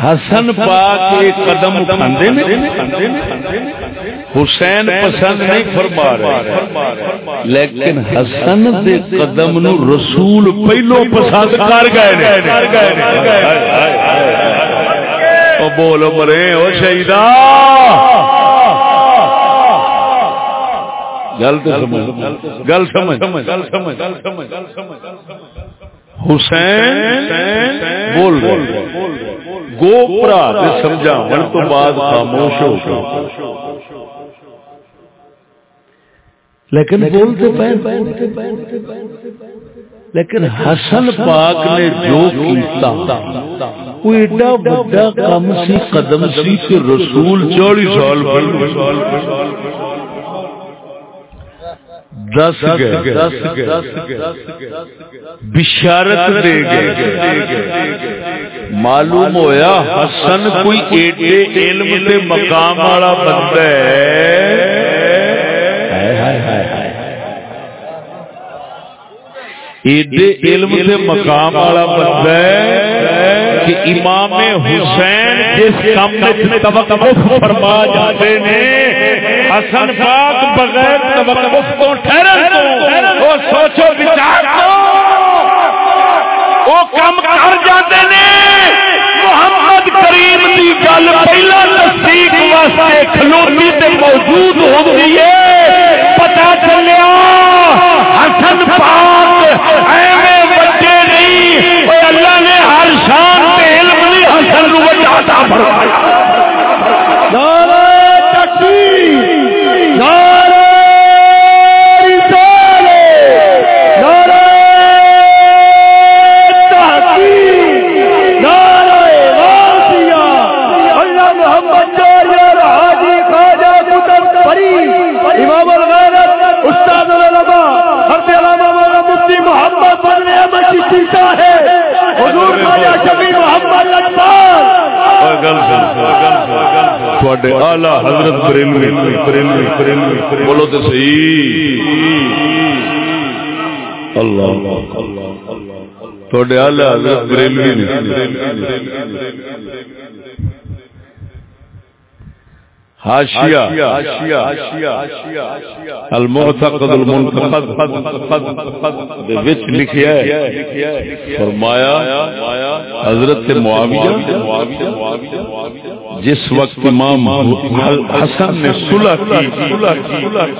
حسن پاک ایک قدم اٹھاندے حسین پسند نہیں فرما رہے۔ لیکن حسن دے قدم نو رسول پہلو پسند کر گئے بول مرے وہ شہید گل تو سمجھ۔ گل سمجھ۔ گل سمجھ۔ حسین بول گوپرا سمجھا من تو بعد خاموش ہو لیکن بولتے لیکن حسن پاک نے جو کیتا، وہ ایڈا بڑا کم سی قدم سی کہ رسول چالی سال دس بشارت دے گئے معلوم ہویا حسن کوئی ایڈے علم دے مقام والا بندہ ہے ایڈے علم سے مقام والا بندہ ہے کہ امام حسین جس کام میں توقف فرما جاتے نے حسن پاک بغیر توقف تو ٹھہرن وہ سوچو بچار وہ کام کر جاتے نے۔ محمد کریم کی گل پہلا تصدیق واسطے کھلوتی تے موجود ہو گئی ہے۔ پتا چلیا، حسن پاک ایویں بچے نہیں اللہ نے ہر شان تے علم نہیں حسن نو بچا فرمایا حضرت بولو تو صحیح۔ اللہ تھوڑے آلہ حضرت بریلوی المعتقد المنتقد وچ لکھیا ہے فرمایا حضرت معاویہ جس وقت امام حسن نے صلح کی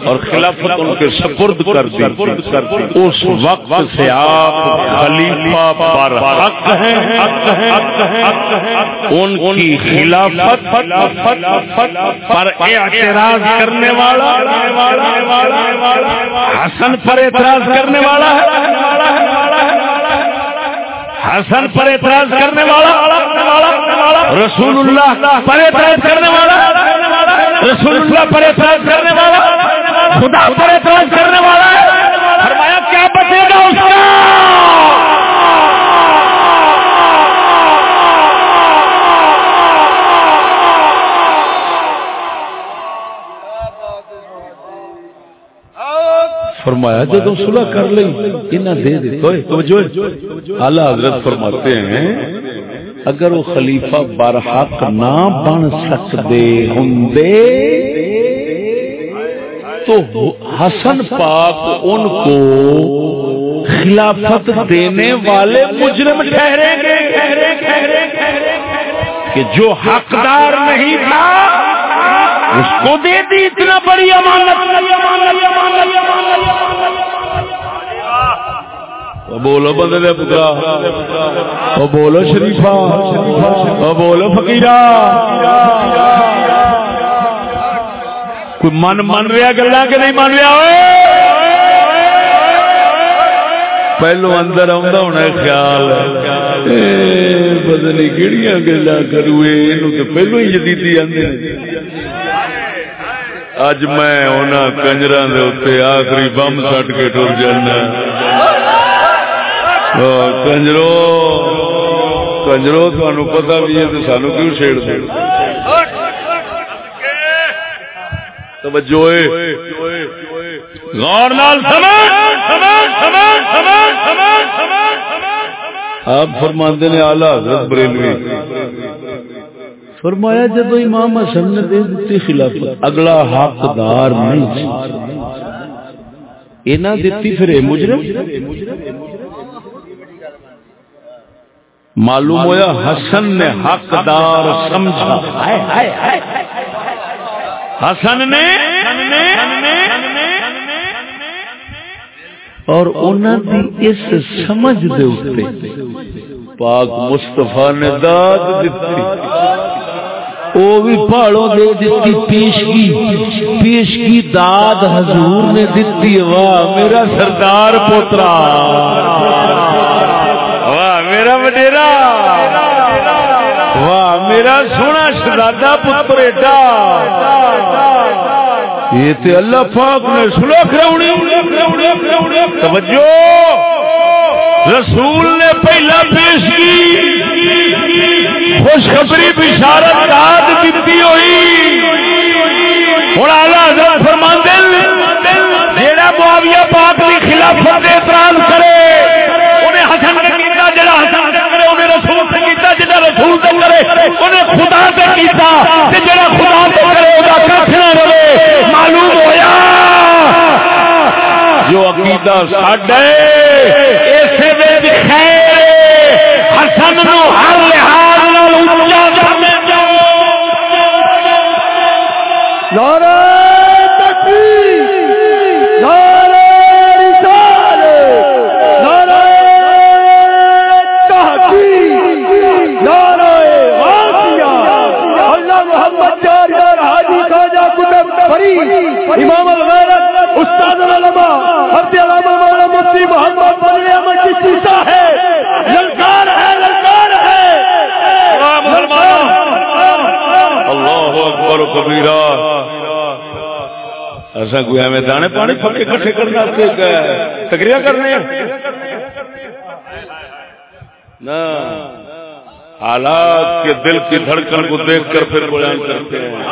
اور خلافت ان کے سپرد کر دی۔ اس وقت سے آپ خلیفہ پر حق ہیں۔ ان کی خلافت پر اعتراض کرنے والا حسن پر اعتراض کرنے والا حسن پر اعتراض کرنے والا، رسول اللہ پر اعتراض کرنے والا، رسول اللہ پر اعتراض کرنے والا، خدا پر اعتراض کرنے والا کیا بچے گا اس کا فرمایا جب صلح کر لی انہیں دے دے اعلی حضرت فرماتے ہیں، اگر وہ خلیفہ برحق نہ بن سکتے ہوں تو حسن پاک ان کو خلافت دینے والے مجرم ٹھہریں گے۔ کہ جو حقدار نہیں تھا، اس کو دے دی، اتنا بڑی امانت۔ بولو بدلے پترا۔ بولو شریفا۔ بولو فکیرا کوئی من من رہا گلا کہ نہیں من رہا پہلو اندر آتا ہونا خیال۔ بدلی کہڑی گلا کرو یہ پہلو ہی جدیدی آدھے اج میں انہوں کنجر آخری بم سٹ کے ٹر جانا۔ کنجرو کنجرو تھانو پتا بھی ہے تو سانو کیوں چھیڑ دے؟ توجہ غور نال آپ فرماندے نے آلہ حضرت بریلوی۔ فرمایا جب امام حسن نے دے دیتی خلافت، اگلا حقدار نہیں اینا دیتی پھر اے مجرم؟ معلوم ہوا حسن نے حقدار سمجھا۔ حسن نے اور انہوں دی اس سمجھ دے اتے پاک مصطفیٰ نے داد دیتی وہ بھی پہاڑوں دے دیتی پیشگی پیشگی داد حضور نے دیتی واہ، میرا سردار پوترا۔ واہ، میرا وڈیرا۔ واہ، میرا سونا شہزادہ پتر ایڈا۔ یہ تے اللہ پاک نے سلو کراؤنی توجہ، رسول نے پہلا پیش کی خوشخبری بشارت داد دیتی ہوئی۔ ہوں آلہ حضرت فرما دل جیڑا معاویہ پاک کی خلافت اعتراض کرے، انہیں حسن کیتا جڑا حسن کرے، انہیں رسول سے کیتا جڑا رسول سے کرے، انہیں خدا سے کیتا، تے جڑا خدا سے کرے، او دا کچھ نہ رہے۔ معلوم ہویا۔ جو عقیدہ ساڈا ہے اسے وچ خیر حسن نو ہر لحاظ نال اونچا نعرہ تکبیر، نعرہ رسالت، نعرہ تحقیق، نعرہ اللہ محمد حاجی خواجہ کتب فرید، امام الغیرت، استاد العلماء، حفظ علامہ مولانا مفتی محمد فضل احمد چشتی صاحب للکار ہے للکار ہے اللہ اکبر و کبیرہ ایسا کوئی ہمیں دانے پانے پکے کٹھے کرنا تکریہ کرنے نہ حالات کے دل کی دھڑکن کو دیکھ کر پھر بیان کرتے ہیں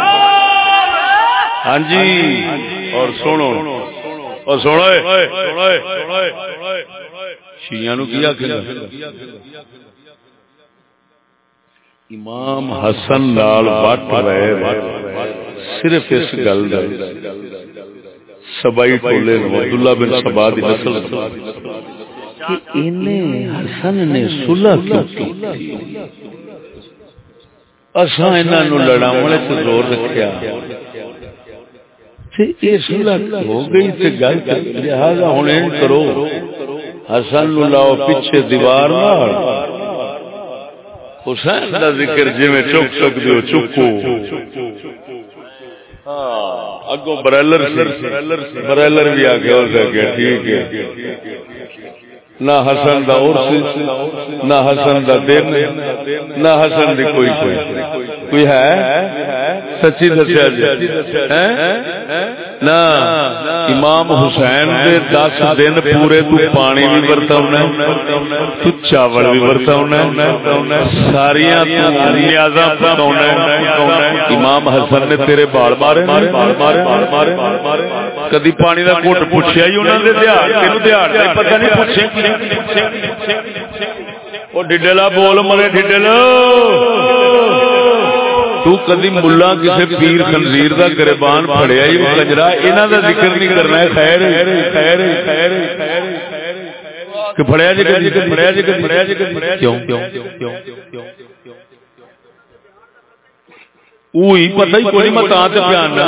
ہاں جی اور سنو اور سنو شیعہ نو کیا کہ امام حسن نال وٹ رہے صرف اس گل دا سبائی ٹولے عبداللہ بن سبا دی نسل کہ انہیں حسن نے صلح کی؟ اساں انہاں نو لڑاونے تے زور رکھیا۔ تے اے صلح ہو گئی تے گل لہذا ہن کرو۔ حسن نو لاؤ پیچھے دیوار نال۔ حسین دا ذکر جی میں چک سکتے ہو چکو اگو برائلر برائلر بھی آ گیا اور گیا ٹھیک ہے نہ حسن دا عرس نہ حسن دا دن نہ حسن دی کوئی کوئی کوئی ہے سچی دسیا جی نہ امام حسین دے دس دن پورے تو پانی بھی برتاؤنا تو چاول بھی برتاؤنا ساریاں تو نیازاں پکاؤنا امام حسن نے تیرے بال مارے کدی پانی دا گھٹ پوچھیا ہی انہوں نے دیہات تینوں دیہات پتہ نہیں پوچھے وہ ڈڈلا بول مرے ڈڈل تو کدی ملا کسی پیر خنزیر دا گربان پھڑیا ہی کجرا انہاں دا ذکر نہیں کرنا ہے، خیر خیر خیر، کہ پھڑیا جی کدی، پھڑیا جی کدی، پھڑیا جی کدی کیوں کیوں کیوں؟ اوہی پتہ ہی کوئی مت آ تے پیان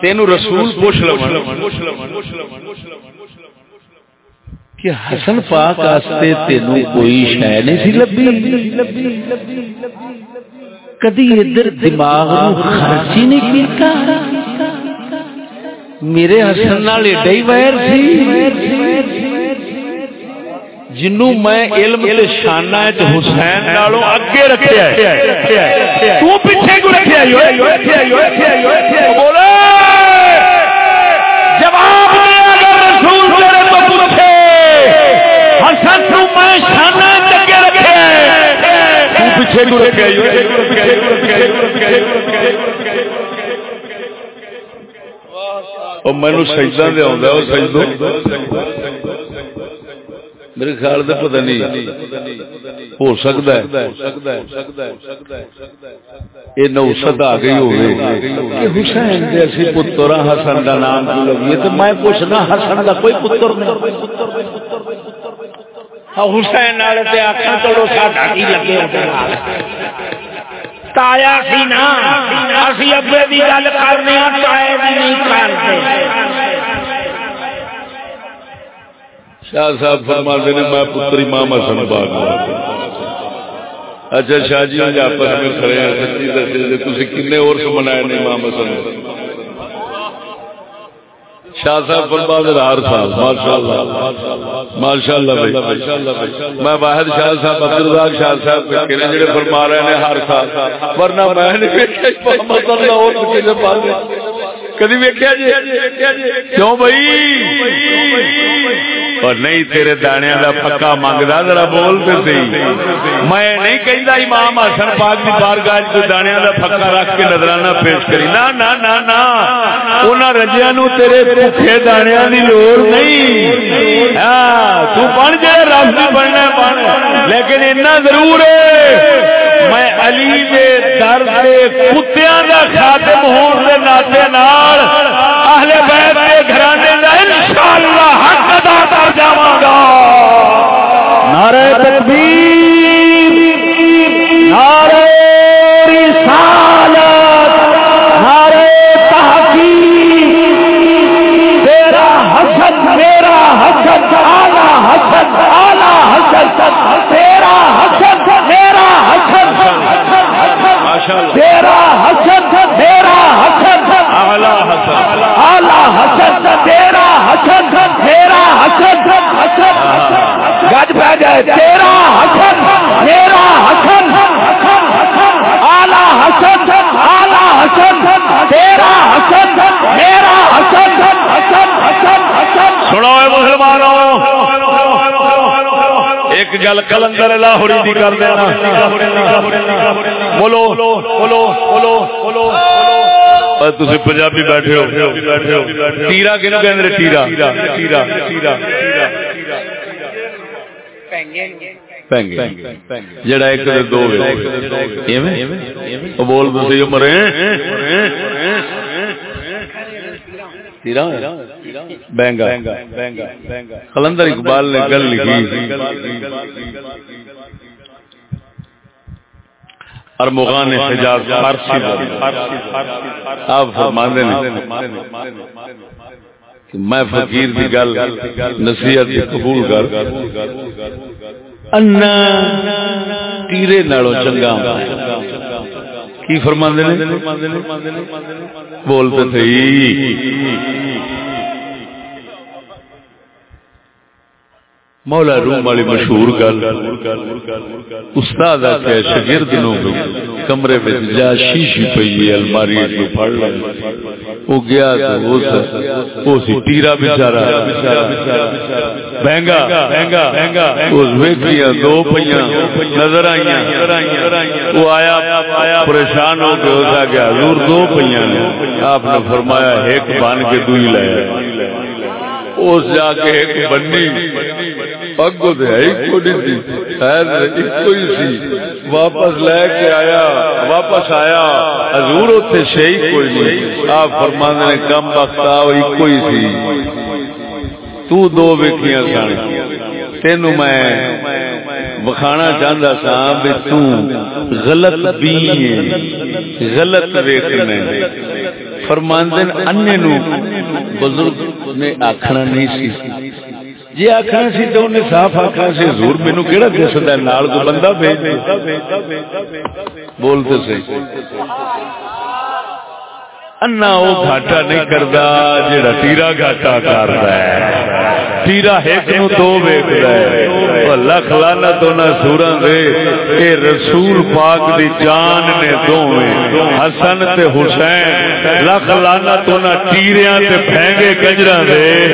تینو رسول پوچھ لو۔ کہ حسن پاک واسطے تینو کوئی شے نہیں سی لبھی؟ کدی ادھر دماغ نو خرچ ہی نہیں کیتا میرے حسن نال ایڈا ہی ویر سی۔ جنوں میں علم تے شانہ حسین نالوں اگے رکھیا ہے۔ تو پیچھے کیوں رکھیا ہے؟ بولا جواب دے اگر رسول تیرے تو پوچھے۔ حسن تو میں شانہ پیچھے کیوں رکھیا ہے مینو سجدہ دے آندا او سجدو؟ میرے خیال سے پتہ نہیں، ہو سکتا ہے۔ یہ نوسط آ گئی ہوگی حسین جیسی پتر حسن کا نام کیوں لگی تو میں پوچھنا حسن کا کوئی پتر نہیں۔ حسین والے آخر چلو ساڈا کی لگے تایا سی نا اسی ابے کی گل کرنے تائے بھی نہیں کرتے شاہ صاحب فرما دے میں پتری ماما سن باغ اچھا شاہ جی آپس میں کھڑے ہیں سچی دسے تھی کن اور منایا نہیں ماما سن شاہ صاحب فرما دے ہر سال ماشاء اللہ ماشاء اللہ میں واحد شاہ صاحب عبدالرزاق شاہ صاحب کے جڑے فرما رہے ہیں ہر سال، ورنہ میں نے ویکھیا محمد اللہ اور کسی پاس۔ کدی ویکھیا جی؟ کیوں بھائی؟ اور نہیں، تیرے دانے کا پکا منگتا ذرا بول بولتے سی میں نہیں کہتا امام حسن پاک کی بار گاج کو دانے کا پکا رکھ کے نظرانہ پیش کری۔ نہ نہ نہ نہ انہاں رجیا نو تیرے بھوکے دانے کی لوڑ نہیں۔ ہاں تو بن جائے رب بننا بن۔ لیکن اتنا ضرور ہے۔ میں علی دے در سے کتیاں دا خاتم ہون دے ناطے نال اہل بیت کے گھرانے دا انشاءاللہ کر جاواں گا۔ نعرہ تکبیر نعرہ رسالت نعرہ تحقیق۔ تیرا حسد میرا حسد آلہ حسد آلہ حسد۔ تیرا حسد میرا حسد۔ تیرا حسد تیرا حسد اعلی حسن آلہ حسد تیرا حسد تیرا حسد حسد گج پہ جائے۔ تیرا حسد میرا حسد۔ آلہ حسد آلہ حسد۔ تیرا حسد میرا حسد حسد حسد حسد۔ سنو اے مسلمانوں، ایک گل کلندر لاہوری دی کر دینا۔ بولو بولو بولو بولو۔ تھی پنجابی بیٹھے ہو۔ تیرا کہ ٹیرا ٹیرا ٹیرا جڑا ایک دو بول دو مرے۔ کلندر اقبال نے گل لکھی۔ ارمغان حجاز فارسی آپ فرماندے کہ میں فقیر دی گل، نصیحت قبول کر، انا تیرے نالوں چنگا کی فرماندے نے؟ بولتے تھے مولا روم والی مشہور گل استاد آخیا شگرد نو کمرے میں جا شیشی پی الماری کو پڑ وہ گیا تو وہ سی ٹیرا بچارا بہنگا بہنگا اس ویکھیاں دو نظر آئیاں۔ وہ آیا پریشان ہو کے اس گیا حضور دو پئیاں نے۔ آپ نے فرمایا ایک بن کے دوئی لایا اس جا کے ایک بنی۔ اگو تو ہے واپس لے کے آیا واپس آیا حضور اتنے شہی کوئی نہیں آپ فرمانے نے کم وقت ایک ہی سی تو دو ویکیاں سن تین میں وکھانا چاہتا سا بھی تلط بی غلط ویکنے فرماندن انے نو بزرگ نے آخنا نہیں سی جی آخنا سی تو انہیں صاف آخنا سی، حضور مینو کہڑا دستا نال کو بندہ بھیج بولتے سی انا وہ گھاٹا نہیں کرتا جڑا تیرا گھاٹا کرتا ہے۔ تیرا ایک نو دو ویکتا ہے۔ لکھ لانا تو نہ سورا دے۔ اے رسول پاک دی جان نے دوویں۔ حسن تے حسین۔ لکھ لانا تو نہ ٹیریاں تے پھینگے گجرا دے۔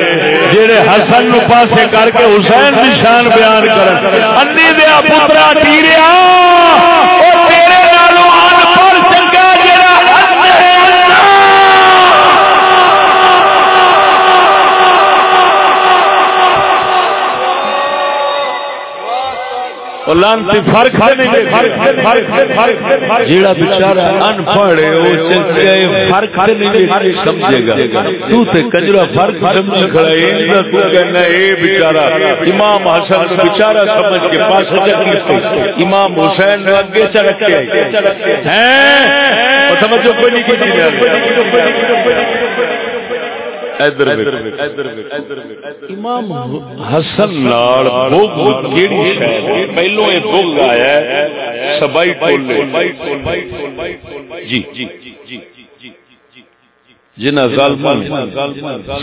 جڑے حسن نو پاسے کر کے حسین دی شان بیان کرن۔ انی دیا پترا ٹیریا۔ لانتی فرق جیڑا بیچارہ ان پڑھ وہ فرق نہیں سمجھے گا تو تے کجرا فرق سمجھ کھڑا ہے تو کہنا اے بیچارہ امام حسن بیچارہ سمجھ کے پاس چکی امام حسین نے اگے چڑھ کے ہیں اور سمجھو کوئی نہیں کسی امام حسن نال بغض کیڑی شے پہلو یہ بغض آیا ہے سبائی ٹولے۔ جی جی جی جنہ ظالموں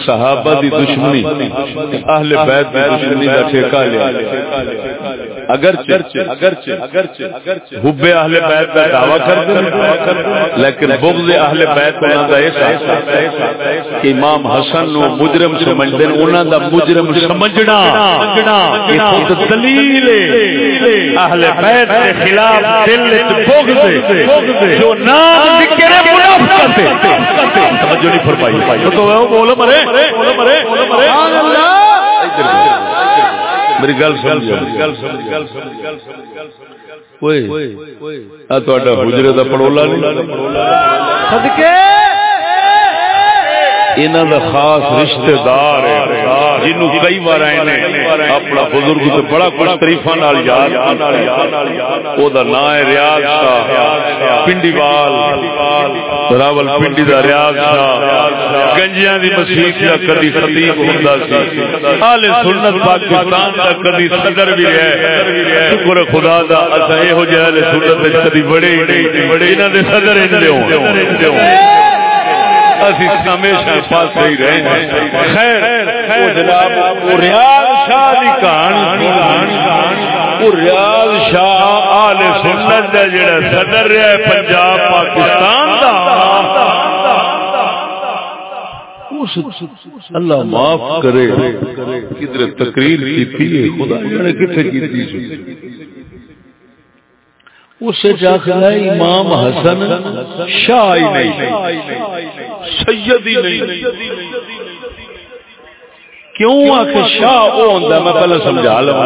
صحابہ دی دشمنی اہل بیت دی دشمنی دا ٹھیکہ لیا۔ اگرچہ اگرچہ حب اہل بیت دا دعویٰ کر دیں لیکن بغض اہل بیت انہاں دا ایسا کہ امام حسن نو مجرم سمجھ دیں انہاں دا مجرم سمجھنا یہ خود دلیل اہل بیت کے خلاف دل بغض جو نام ذکر منافقت توجہ نہیں فرمائی۔ تو بولو مرے۔ میری گل حجرے کا پڑولا نہیں؟ انہوں دا خاص رشتہ دار جنوں کئی بار آئے اپنا بزرگ سے بڑا کچھ تریفا نال یاد او دا نام ہے ریاض شاہ پنڈی وال راول پنڈی دا ریاض شاہ۔ گنجیاں دی مسیح دا کدی خطیب ہوندا سی۔ اہل سنت پاکستان دا کدی صدر بھی ہے شکر خدا دا اسا اے ہو جائے اہل سنت دے کدی بڑے ہی نہیں۔ بڑے انہاں دے صدر ان دے ہون ہمیشہ پاس ہی رہے ہیں۔ خیر جناب ریاض شاہ کہانی ریاض شاہ آل سنت کا جڑا صدر رہا ہے پنجاب، پاکستان دا۔ اللہ معاف کرے۔ کدھر تقریر کی تھی خدا کتنے کی تھی امام حسن شاہ ہی نہیں۔ سید ہی نہیں۔ کیوں آخ شاہ وہ ہوں میں پہلے سمجھا لوا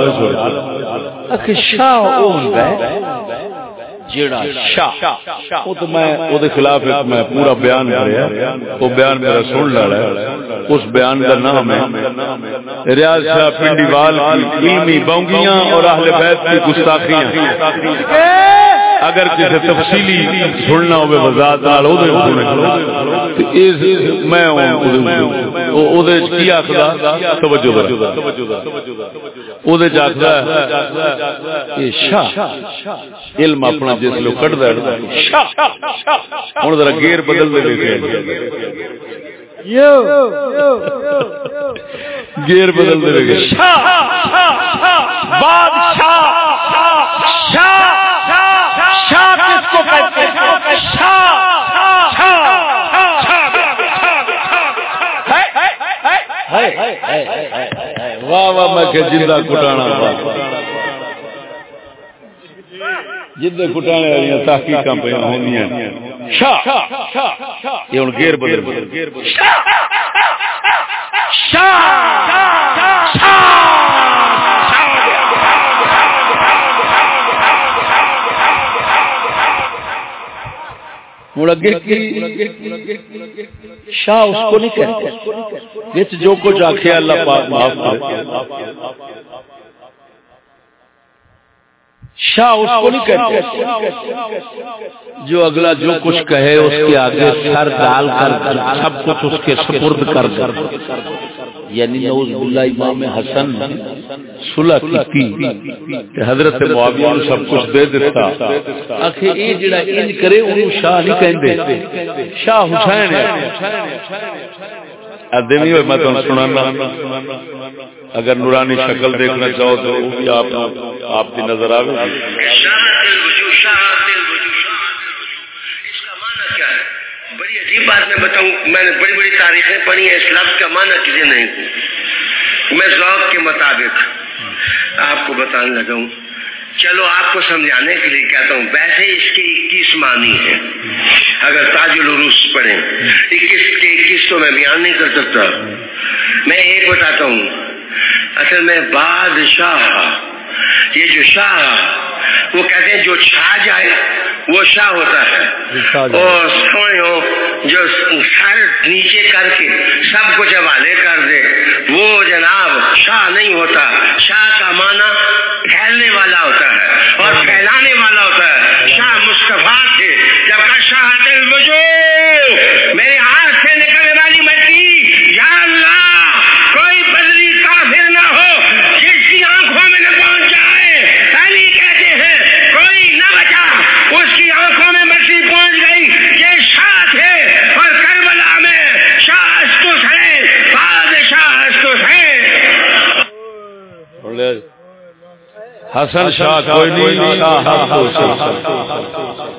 آخ شاہ وہ ہوں جیڑا شاہ۔ وہ تو میں وہ خلاف میں پورا بیان کریا وہ بیان میرا سن لا اس بیان کا نام ہے ریاض شاہ پنڈی وال کی علمی بونگیاں اور اہل بیت کی گستاخیاں۔ اگر کسی تفصیلی سننا ہوئے میں کی آخر توجہ علم اپنا جس لوگ کٹ ہوں ذرا گیر بدل دے گیر بدل دے بادشاہ۔ واہ واہ، میں کہ جندا کٹانا جدے کٹانے والی تحقیق پہ ہونی یہ ہوں گیر بدل بدل شاہ! اس کو نہیں کہتے۔ وچ جو کچھ آخیا اللہ پاک معاف شاہ اس کو نہیں کہتے۔ جو اگلا جو کچھ کہے اس کے آگے سر ڈال کر سب کچھ اس کے سپرد کر کر یعنی نوز باللہ امام حسن صلح کی حضرت معاویہ نے سب کچھ دے دیتا آخر یہ جڑا انج کرے انہوں شاہ نہیں کہندے. شاہ حسین ہے. نہیں ہوئے میں تمہیں سنانا. اگر نورانی شکل دیکھنا چاہو تو وہ بھی آپ آپ کی نظر آئے بڑی عجیب بات میں بتاؤں، میں نے بڑی بڑی تاریخیں پڑھی ہیں اس لفظ کا معنی کسی نہیں میں ذوق کے مطابق آپ کو بتانے لگا ہوں۔ چلو، آپ کو سمجھانے کے لیے کہتا ہوں، ویسے اس کے اکیس معنی ہے اگر تاج العروس پڑھیں، اکیس کے اکیس تو میں بیان نہیں کر سکتا۔ میں ایک بتاتا ہوں، اصل میں بادشاہ یہ جو شاہ وہ کہتے ہیں جو چھا جائے وہ شاہ ہوتا ہے۔ اور سوئیں جو سر نیچے کر کے سب کچھ حوالے کر دے وہ جناب شاہ نہیں ہوتا شاہ کا معنی پھیلنے والا ہوتا ہے اور پھیلانے والا ہوتا ہے شاہ مصطفیٰ تھے جب کا شاہ دل وجود میرے ہاتھ سے نکلنے والی مٹی یا اللہ کوئی بدری کافر نہ ہو جس کی آنکھوں میں نہ پہنچ جائے علی کہتے ہیں کوئی نہ بچا اس کی آنکھوں میں مٹی پہنچ گئی یہ شاہ تھے اور کربلا میں شاہ استوس ہے بادشاہ استوس ہے حسن شاہ کوئی نہیں شاہ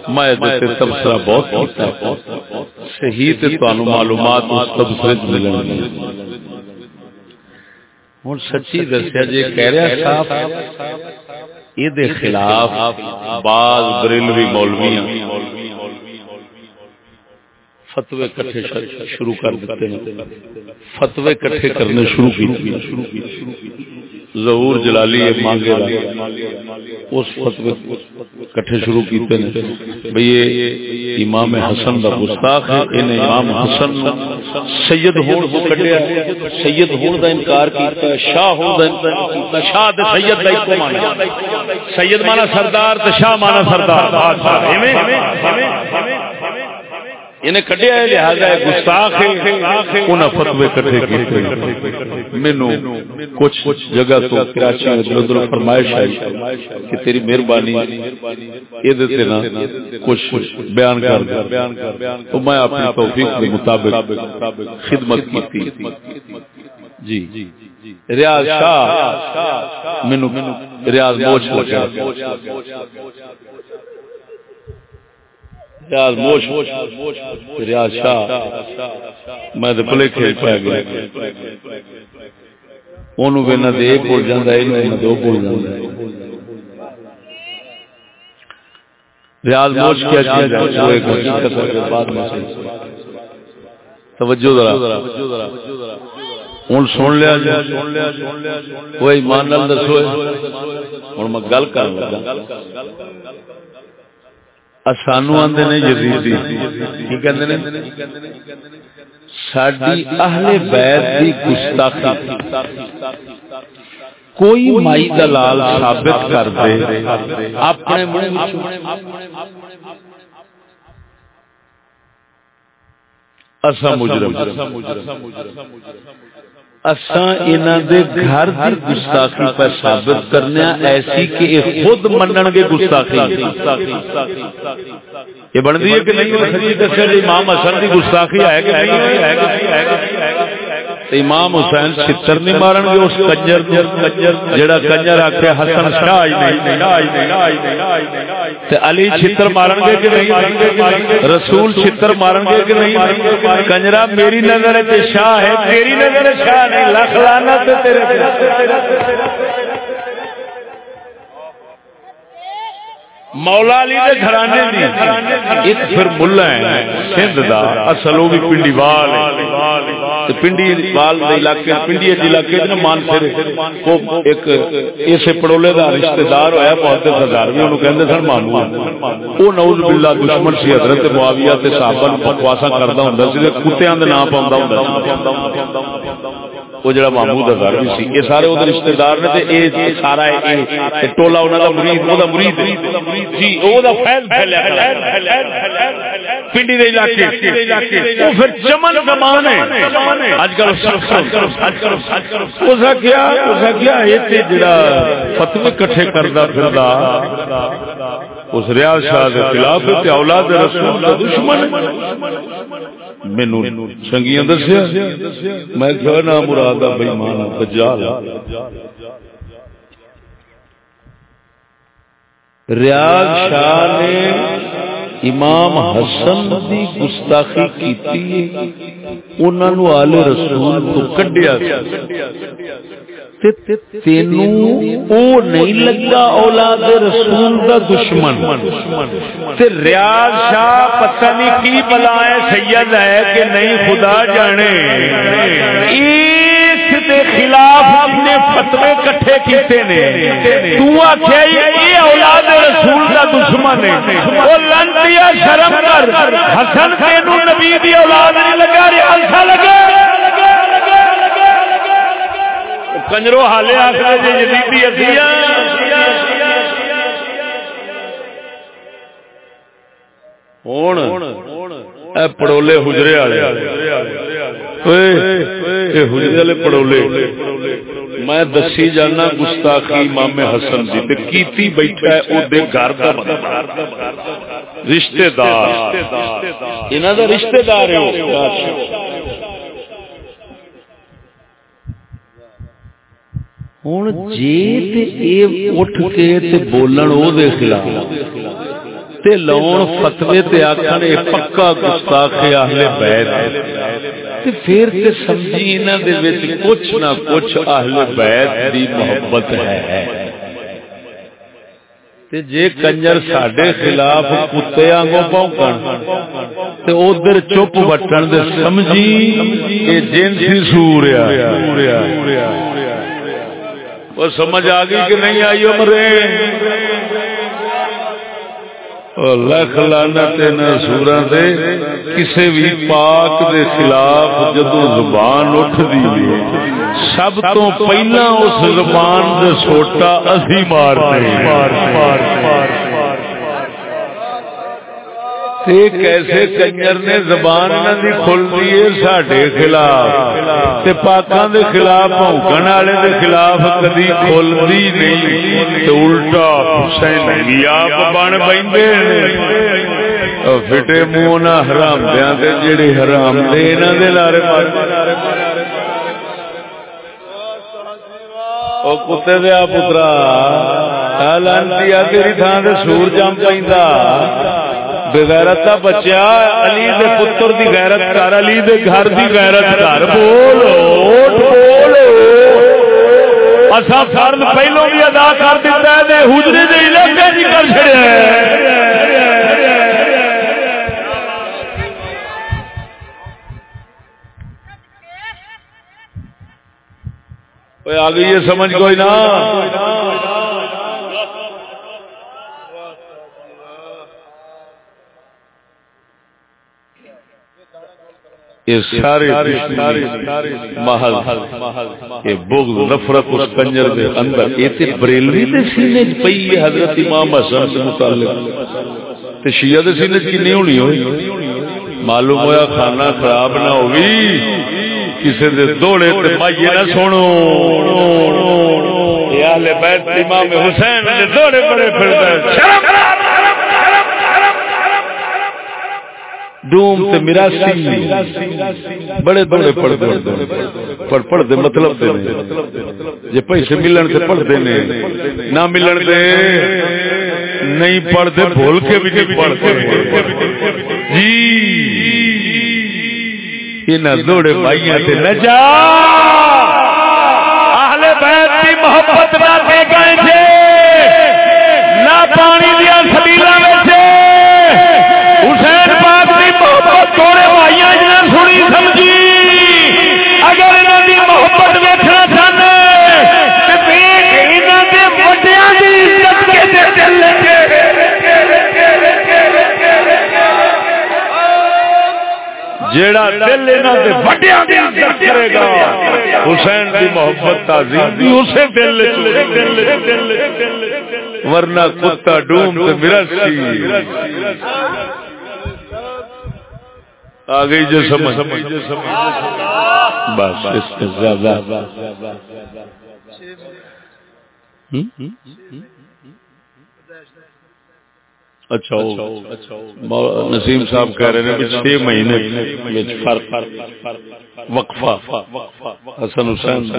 میں دیتے تبصرہ بہت کیتا ہے۔ صحیح تے تانوں معلومات اس تبصرے وچ ملن گے۔ ہن سچی دسیا جے کہہ رہا صاحب دے خلاف بعض بریلوی مولویاں فتوے کٹھے شروع کر دیتے ہیں۔ فتوے کٹھے کرنے شروع کی ظہور جلالی مانگے اس فتوے کٹھے شروع کیتے ہیں بھئی یہ امام حسن دا گستاخ ہے انہیں امام حسن سید ہون کو کٹیا سید ہون دا انکار کیتا شاہ ہون دا شاہ دے سید دا ایک مانا سید مانا سردار تے شاہ مانا سردار۔ ایویں؟ انہیں کڈیا ہے، لہذا ہے گستاخ ہے۔ انہاں فتوی کٹھے کیتے مینوں کچھ جگہ تو کراچی میں ادھر فرمائش آئی کہ تیری مہربانی یہ دیتے نا کچھ بیان کر دے۔ تو میں اپنی توفیق کے مطابق خدمت کی جی۔ ریاض شاہ، مینوں ریاض موچ لگا۔ ریاض موش ریاض شاہ میں تو پلے کھیل پا گیا انہوں بھی نہ ایک بول جانا ہے دو بول جانا ریاض موش کیا چیز ہے ایک حقیقت ہے بعد میں توجہ ذرا۔ ہوں سن لیا جی۔ وہ ایمان نال دسو۔ ہوں میں گل کر لگا۔ سانو آدھے نے یزیدی۔ کی کہندے نے؟ ساڈی اہل بیت دی گستاخی۔ کوئی مائی دلال ثابت کر دے۔ اپنے منہ اسا مجرم اساں انہاں دے گھر دی گستاخی پہ ثابت کرنے ایسی کہ خود منن گے گستاخی۔ یہ بندی ہے کہ نہیں؟ امام حسن دی گستاخی ہے کہ نہیں؟ امام حسین چتر نہیں مارن گے، اس کنجر جڑا کنجر آخیا حسن شاہ علی چتر مارن گے کہ نہیں؟ رسول چتر مارن گے کہ نہیں؟ کنجرا میری نظر شاہ ہے، تیری نظر شاہ نہیں، لکھ لانا تیرے مولا علی دے گھرانے دی ایک پھر ملا ہے، سندھ دا. اصل وہ بھی پنڈی وال ہے. پنڈی وال دے علاقے، پنڈی دے علاقے نا مان پھر وہ ایک اسے پڑولے دا رشتہ دار ہویا بہت سردار بھی انہوں کہندے سن مامو او نعوذ باللہ دشمن سی حضرت معاویہ تے صحابہ بکواسا کردا ہوندا سی، تے کتےاں دے نام پاوندا ہوندا سی. وہ جڑا محمود ہزار بھی سی، یہ سارے وہ رشتے دار نے تے اے سارا اے ٹولا انہاں دا مرید او دا مرید جی او دا فیض پھیلیا پنڈی دے علاقے او پھر چمن زمان ہے۔ اج کل اس کیا اس کیا، اے تے جڑا فتوی اکٹھے کردا پھردا۔ اس ریاض شاہ دے خلاف تے اولاد رسول دا دشمن۔ مینو چنگیاں دسیا میں کیا نام مراد بےمان مان دجال ریاض شاہ نے امام حسن دی گستاخی کیتی انہاں نو آل رسول تو کڈیا تینو او نہیں لگا اولاد رسول دا دشمن۔ تے ریاض شاہ پتہ نہیں کی بلا ہے، سید ہے کہ نہیں، خدا جانے۔ دے خلاف اپنے فتوے کٹھے کیتے نے۔ تو آخیا یہ اولاد رسول کا دشمن ہے۔ وہ لنٹیا شرم کر۔ حسن تینو نبی دی اولاد نہیں لگا، ریاض شاہ لگا۔ کنجرو حالے آخر جی یزیدی ادیا ہوں پڑولے حجرے والے۔ حجرے والے پڑولے۔ میں دسی جانا گستاخی امام حسن جی تے کیتی بیٹھا ہے او دے گھر دا رشتہ دار۔ انہاں دا رشتہ دار ہے ہوں جی اٹھ کے تے بولن او دے خلاف تے فتوے تے آکھن اے پکا گستاخ اہل بیت تے پھر تے سمجھی انہاں دے وچ کچھ نہ کچھ اہل بیت دی محبت ہے تے جے کنجر ساڈے خلاف کتے وانگو پونکن تے ادھر چپ وٹن دے سمجھی جنسی سور ہے وہ سمجھ آ گئی کہ نہیں آئی عمرے؟ لکھ لانا تین سورا دے کسی بھی پاک دے خلاف جدو زبان اٹھ دی سب تو پہلا اس زبان دے سوٹا اسی مارتے مار مار مار کیسے کنجر نے زبان دی کھل دی ہے ساڈے خلاف؟ تے پاکاں دے خلاف، بھونکن والے دے خلاف کدی کھل دی نہیں؟ تے الٹا حسین آپ بن بیندے فٹے منہ نہ حرام دیاں تے جڑے حرام دے انہاں دے لارے مار او کتے دیا پترا لانتی تیری تھان سے سور جم پہ بغیرت کا بچیا، علی دے پتر دی غیرت کر، علی دے گھر دی غیرت کر۔ بول بول اصا فرد پہلو بھی ادا کر دیتا ہے دے حجرے دے علاقے جی کر چڑیا آ گئی یہ سمجھ کوئی نہ۔ سارے محل یہ بغض نفرت اس کنجر دے اندر یہ تے بریلوی دے سینے وچ پئی ہے حضرت امام حسن سے متعلق۔ تے شیعہ دے سینے وچ ہونی ہوئی؟ معلوم ہویا کھانا خراب نہ ہوئی۔ کسی دے دوڑے تے مائیے نہ سنو اہل بیت امام حسین دے دوڑے بڑے پھردا شرم! ڈوم تے میراسی بڑے بڑے پڑھ دے پڑھ پڑھ دے مطلب دے جے پیسے ملن تے پڑھ دے نے۔ نہ ملن دے۔ نہیں پڑھ دے بھول کے بھی نہیں پڑھ دے جی۔ انہاں دوڑے بھائیاں تے نہ جا۔ اہل بیت دی محبت نہ دے گئے تھے نہ پانی دیا سبیلا وچ حسین پاک توڑے بھائیاں جنہیں سنی سمجھی۔ اگر انہوں دی محبت ویکھنا چاہتے جیڑا دل وڈیا کرے گا، حسین کی محبت تعظیم اسے دل ورنہ کتا ڈوم تو میرا آ گئی جو سمجھ۔ بس اس سے زیادہ۔ اچھا نسیم صاحب کہہ رہے ہیں چھ مہینے وقفہ۔ حسن حسین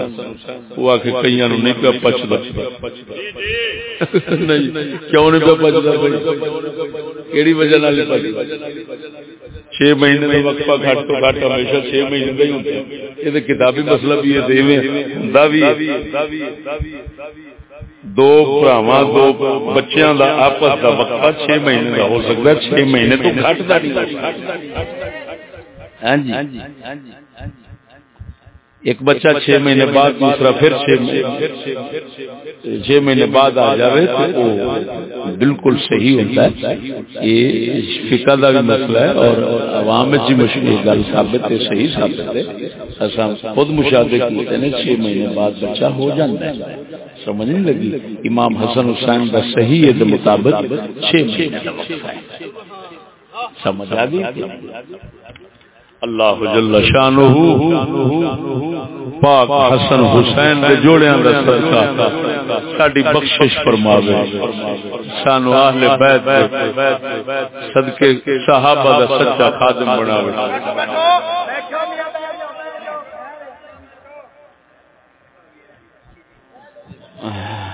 وہ آ کے کئی نہیں پیا پچتا کیوں نہیں پیا پچتا کہڑی وجہ چھ مہینے کا وقفہ گھٹ تو گھٹ، ہمیشہ چھ مہینے کا ہی ہوتا ہے۔ یہ کتابی مسئلہ بھی ہے دو براوا دو بچیاں دا آپس دا وقفہ چھ مہینے کا ہو سکتا ہے، چھ مہینے تو گھٹ دا نہیں۔ ہاں جی۔ ایک بچہ چھ مہینے بعد دوسرا پھر چھ مہینے بعد آ جائے تو وہ بالکل صحیح ہوتا ہے۔ یہ فکا کا بھی مسئلہ ہے اور عوام جی مشہور گل ثابت ہے صحیح ثابت ہے۔ خود مشاہدے کیتے ہیں چھ مہینے بعد بچہ ہو جاتا ہے۔ سمجھ نہیں لگی؟ امام حسن حسین کا صحیح ہے مطابق چھ مہینے کا وقت ہے۔ سمجھ آ گئی؟ اللہ جل شانہ پاک حسن حسین دے جوڑیاں دا صدقہ. ساڈی بخشش فرماوے. سانو اہل بیت دے صدقے صحابہ دا سچا خادم بناوے. Ah